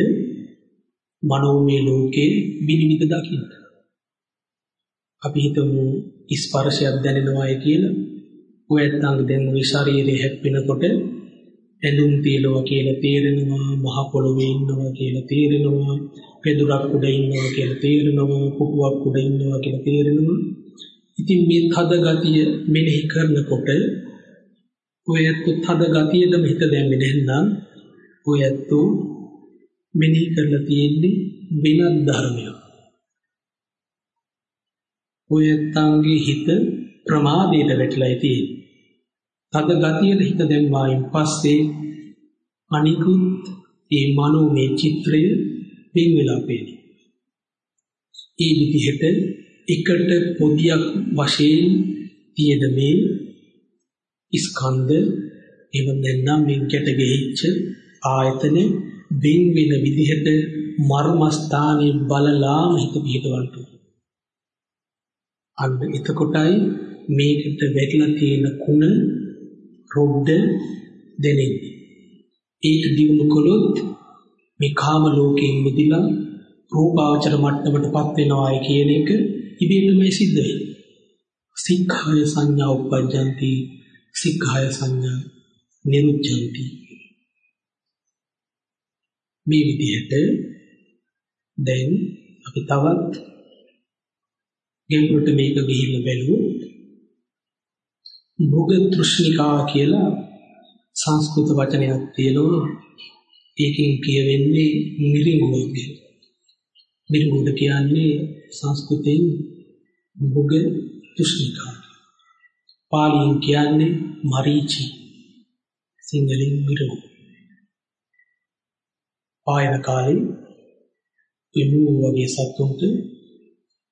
මනෝමය ලෝකේ විනිවිද දකින්න. අපි හිතමු ස්පර්ශයක් දැනෙනවායි කියලා. ඔයත් අංග දැන් ওই ශරීරය හැප්පෙනකොට ඇඳුම් තියනවා කියලා තේරෙනවා, මහ පොළොවේ ඉන්නවා කියලා තේරෙනවා, පෙදුරක් උඩ ඉන්නවා කියලා තේරෙනවා, පුපුවක් උඩ ඉන්නවා කියලා තේරෙනවා. ඉතින් මේ තද ගතිය මෙනෙහි කරනකොට ඔය ඇත්ත තද ගතියටම හිත දැම්මේ නැත්නම් ඔය ඇත්ත මෙනෙහි කරලා තියෙන්නේ වෙනත් ධර්මයක්. ඔය ඇත්තන්ගේ හිත ප්‍රමාදයට වැටලා තියෙන්නේ. තද ගතියට හිත දැම්මායින් පස්සේ අනිකුත් ඒ මනෝමය චිත්‍රය වෙන් වෙලා පේනවා. ඒ විදිහට එකට පොදියක් වශයෙන් තියෙන මේ ස්කන්ධ එහෙම නැත්නම් මෙන්කට ගෙහිච්ච ආයතන වෙන් වෙන විදිහට මර්මස්ථානයේ බලලාම හිත පිහිටවන්න අන්න එතකොටයි මේකට වැටලා තියෙන කුණ රොඩ්ඩ දැනෙන්නේ. ඒක දිනු කළොත් මේ කාම ලෝකයෙන් මිදලා රූපාවචර මට්ටමටපත් වෙනවායි කියන එක ඉබේටමයි සිද්ධ වෙන්නේ. සික්ඛාය සංඥා උපජ්ජಂತಿ සික්ඛාය සංඥා නිරුච්ඡanti මේ විදිහට දැන් අපි තවත් ගෙම්පුරට මේක ගිහිල්ලා බැලුවොත් භෝග තෘෂ්ණිකා කියලා සංස්කෘත වචනයක් තියෙනවා. ඒකෙන් කියවෙන්නේ මිරිඟුව කියලා. මිරිඟුව කියන්නේ සංස්කෘතයෙන් භෝග තෘෂ්ණිකා. පාලියෙන් කියන්නේ මරීචි. සිංහලෙන් මිරිඟුව. පායන කාලේ එමු වගේ සත්තුන්ට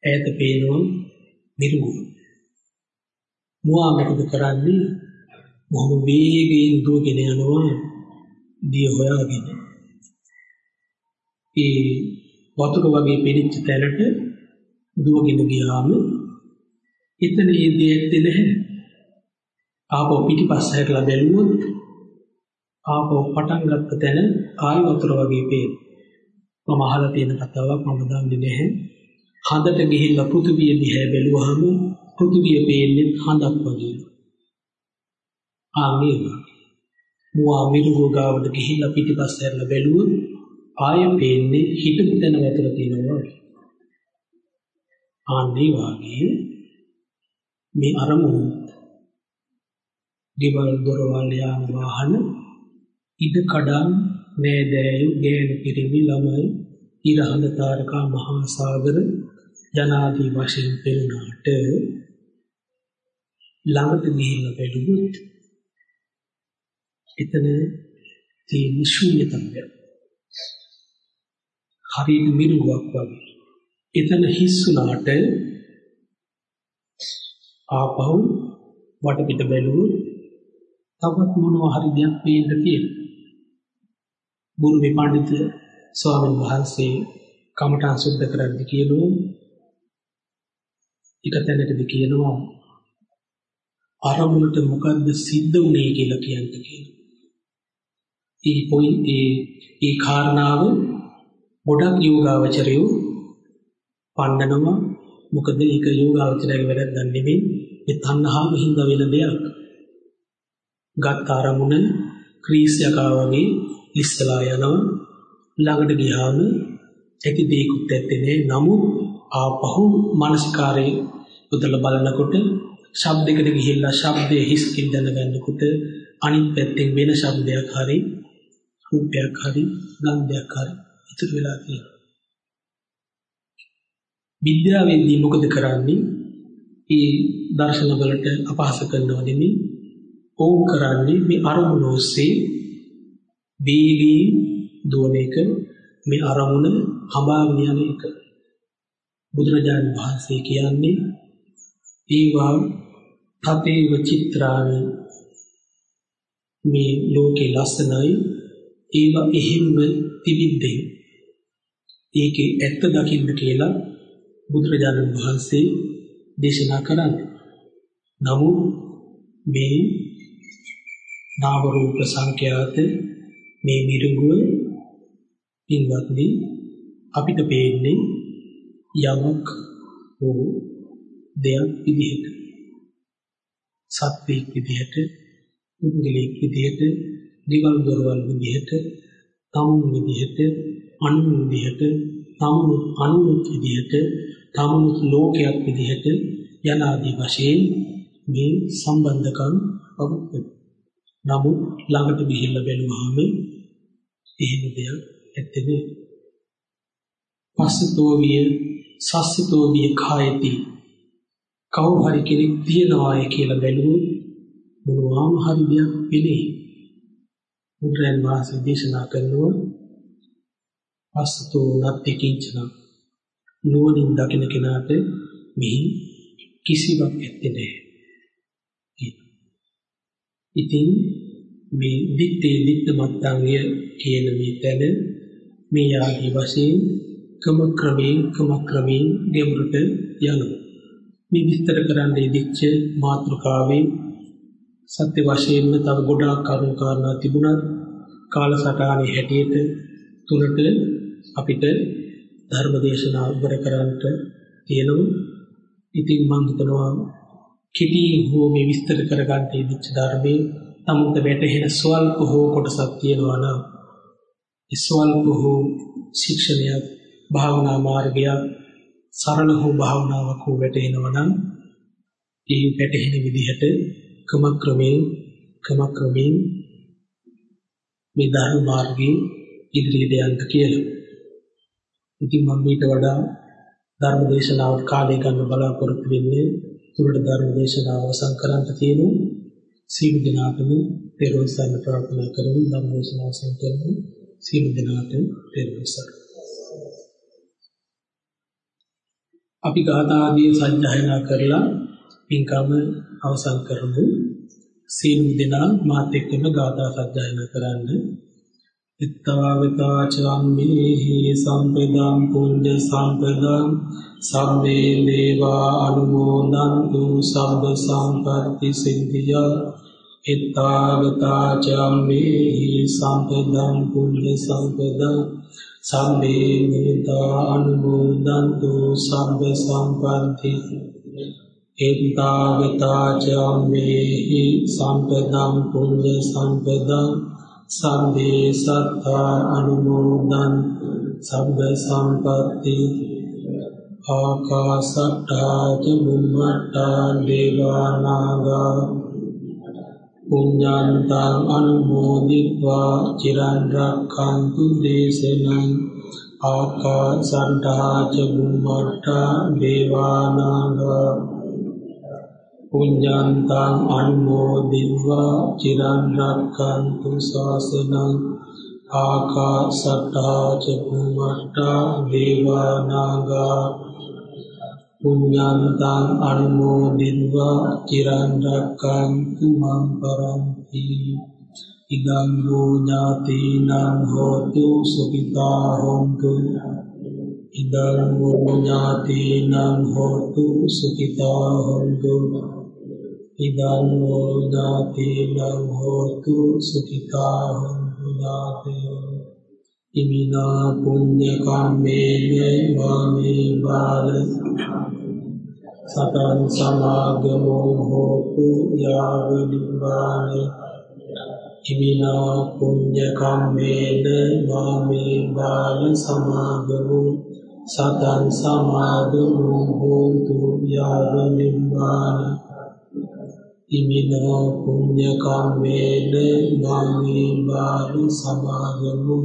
ඈත පේනවා මිරිඟුව. මුවා මොකද කරන්නේ? බොහොම වේගයෙන් දුවගෙන යනවා දිය හොයාගෙන. ඒ වතුර වගේ පෙනිච්ච තැනට දුවගෙන ගියාම එතන ඒ දෙයක් නැහැ. ආපහු පිටිපස්ස හැරලා බැලුවොත් ආපහු පටන් ගත්ත තැන ආයි වතුර වගේ පේනවා. මම අහලා තියෙන කතාවක් මම දන්නේ නැහැ. හඳට ගිහිල්ලා පෘථිවිය දිහා බැලුවාම පෘථිවිය පේන්නේ හඳක් වගේ. ආ මේ මුවා මිරුගෝ ගාවට ගිහිල්ලා පිටිපස්ස හැරලා බැලුවොත් ආයෙ පේන්නේ හිටපු තැන වතුර තියෙනවා. ආන්නේ වාගේ මේ අරමුණු ගෙවල් දොරවල් යාන වාහන ඉද කඩන් නෑදෑයු ගෑනු පිරිමි ළමයි ඉරහඳ තාරකා මහා සාගර ජනාදී වශයෙන් පෙනුනාට ළඟට ගිහිල්ලා බැලුවොත් එතන තියෙන ශූන්‍යතාවය. හරියට මිරුවක් වගේ. එතන හිස් වුණාට ආපහු වටපිට බැලුවොත් තවත් මොනවා හරි දෙයක් පේන්න තියෙනවා. බුරුමේ පඬිත ස්වාමීන් වහන්සේ කමඨාන් සුද්ධ කරද්දී කියනවා එක තැනකදී කියනවා ආරමුණට මොකද්ද සිද්ධ වුනේ කියලා කියන්න කියනවා. ඒ පොයි ඒ ඒ කාරණාව ගොඩක් යෝගාවචරයෝ පන්නනවා මොකද ඒක යෝගාවචරයේ වැරද්දක් නෙමෙයි. ඒ තණ්හාව හින්දා වෙන දෙයක්. ගත් අරමුණ ක්‍රීස් යකා වගේ ඉස්සලා යනවා. ළඟට ගියාම ඇති දෙයක්වත් ඇත්තේ නෑ. නමුත් ආපහු මානසිකාරයේ උදල බලනකොට ශබ්දයකට ගිහිල්ලා ශබ්දයේ හිස්කින් දැනගන්නකොට අනිත් පැත්තෙන් වෙන ශබ්දයක් හරි රූපයක් හරි ගන්ධයක් හරි ඉතුරු වෙලා තියෙනවා. විද්‍යාවෙන්දී මොකද කරන්නේ? ඒ දර්ශන වලට අපහාස කරනවා නෙමෙයි. ඕම් කරන්නේ මේ අරමුණ ඔස්සේ වේගී දුවන එක මේ අරමුණ හඹාගෙන යන එක. බුදුරජාණන් වහන්සේ කියන්නේ ඒවා තතේව චිත්‍රානි මේ ලෝකේ ලස්සනයි ඒවා එහෙම්ම තිබිද්දී ඒකේ ඇත්ත දකින්න කියලා බුදුරජාණන් වහන්සේ දේශනා කරන්නේ. නමුත් මේ නාම රූප සංඛ්‍යාත මේ මිරිඟුව පින්වත්නි අපිට පේන්නේ යමක් වූ දෙයක් විදිහට සත්වයක් විදිහට පුද්ගලයෙක් විදිහට දේවල් දොරවල් විදිහට තමුන් විදිහට අනුන් විදිහට තමුන් අනුන් විදිහට තමුන් ලෝකයක් විදිහට යන ආදී වශයෙන් මේ සම්බන්ධකම් පවත්වන. නමුත් ළඟට ගිහිල්ලා බැලුවාම එහෙම දෙයක් ඇත්තේ නෑ. පස්සතෝ විය සස්සතෝ විය කායති කවුරු හරි කෙනෙක් තියනවාය කියලා බැලුවොත් මොනවාම හරි දෙයක් වෙන්නේ. බුදුරන් වහන්සේ දේශනා කරනවා පස්සතෝ නත්ති කිංචන නුවණින් දකින කෙනාට මෙහි කිසිවක් ඇත්තේ නැහැ. ඉතින් මේ දිත්තේ දිත්ත මත්තංගය කියන මේ තැන මේ ආදී වශයෙන් ක්‍රම ක්‍රමයෙන් ක්‍රම ක්‍රමයෙන් ගැඹුරට යනවා. මේ විස්තර කරන්න ඉදිච්ච මාතෘකාවේ සත්‍ය වශයෙන්ම තව ගොඩාක් කරුණු කාරණා තිබුණත් කාලසටහනේ හැටියට තුනට අපිට ධර්ම දේශනා ඉවර කරන්නට තියෙනවා. ඉතින් මම හිතනවා කෙටියෙන් හෝ මේ විස්තර කරගන්න ඉදිච්ච ධර්මයේ තමුන්ට වැටහෙන ස්වල්ප හෝ කොටසක් තියෙනවා නම් ඒ ස්වල්ප හෝ ශික්ෂණයක් භාවනා මාර්ගයක් සරල හෝ භාවනාවක් හෝ වැටෙනවා නම් ඒ වැටහෙන විදිහට ක්‍රමක්‍රමයෙන් ක්‍රමක්‍රමයෙන් මේ ධර්ම මාර්ගයේ ඉදිරියට යන්න කියලා. ඉතින් මම ඊට වඩා ධර්ම දේශනාවට කාලය ගන්න බලාපොරොත්තු වෙන්නේ තුරට ධර්ම දේශනාව අවසන් කරන්න තියෙනවා. සීල දිනාටම පෙරවන් සම්ම ප්‍රාර්ථනා කරමු ධර්ම දේශනාව අවසන් කරමු. සීල දිනාට පෙරවන් සර්. අපි ගාථාදී සජ්ජායනා කරලා පින්කම අවසන් කරමු. සීල දිනා මාත් එක්කම ගාථා සජ්ජායනා කරන්න. हित्ताविताचरान्भिः सम्पदां पुण्यसम्पदं सर्वे देवानुमोदन्तु सर्वसम्पत्तिसिद्धिया हित्ताविताचरान्भिः सम्पदं पुण्यसम्पदं सर्वे नेता अनुमोदन्तु सर्वसम्पत्ति हित्ताविताचरान्भिः सम्पदं पुण्यसम्पदम् samme deva anumodantu sabba sampatti ittavagata cammehi sampedam punya sampedam සම්මේ සත්තා අනුමෝදන් සබ්බ සම්පatti ආකාසට්ටා ච බුම්මට්ටා දේවානාගා පුඤ්ඤන්තං අනුමෝදිत्वा චිරන් රක්ඛන්තු දේශනං ආකාසට්ටා ච බුම්මට්ටා දේවානාගා පුඤ්ඤන්තං අනුමෝදිत्वा චිරන් රක්ඛන්තු ශාසනං ආකාසට්ටා ච බුම්මට්ටා දේවා නාග පුඤ්ඤන්තං අනුමෝදිत्वा චිරන් රක්ඛන්තු මං පරන්ති ඉදං ඥාතීනම් හෝතු සුඛිතා හොන්තු ඉදං ඥාතීනම් හෝතු සුඛිතා හොන්තු ඉදං හෝදාතේනං හෝතු සුඛිතා හොන්තු දාතේ ඉමිනා පුඤ්ඤ කම්මේන වාමේ බාල. සතං සමාගමෝ හෝතු යාව නිබ්බානේ. ඉමිනා පුඤ්ඤ කම්මේන වාමේ බාල සමාගමෝ. සතං සමාගමෝ හෝතු යාව නිබ්බානේ. ඉමිනෝ පුඤ්ඤ කම්මේන මාමේ බාලු සමාගමු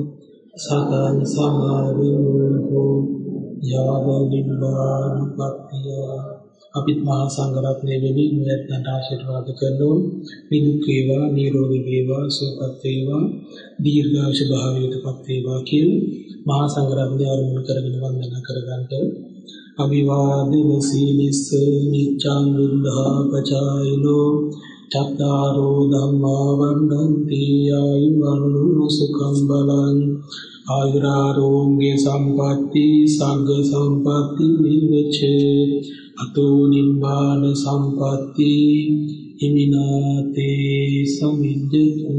සතං සමාරිමු යාව නිබ්බාන පත්තිය අපිත් මහා සංඝරත්නයේ වෙමින් මෙයන්ට ආශිර්වාද කරනවා. නිදුක් වේවා නිරෝගී වේවා සුවපත් වේවා දීර්ඝායුෂ භාවයටපත් වේවා කියලා මහා සංඝරත්නය අනුමත කරගෙන වන්දනා කරගන්නට අභිවාදන සීලිස්ස නිච්ඡං බුද්ධා පචායිනෝ චත්තාරෝ ධම්මා වන්දන්ති ආයුවන්නෝ සුඛං බලං ආයුරාෝග්‍ය සම්පatti සග්ග සම්පatti නිවච අතෝ නිබ්බාන සම්පatti හිමිනාතේ සමිජ්ජතු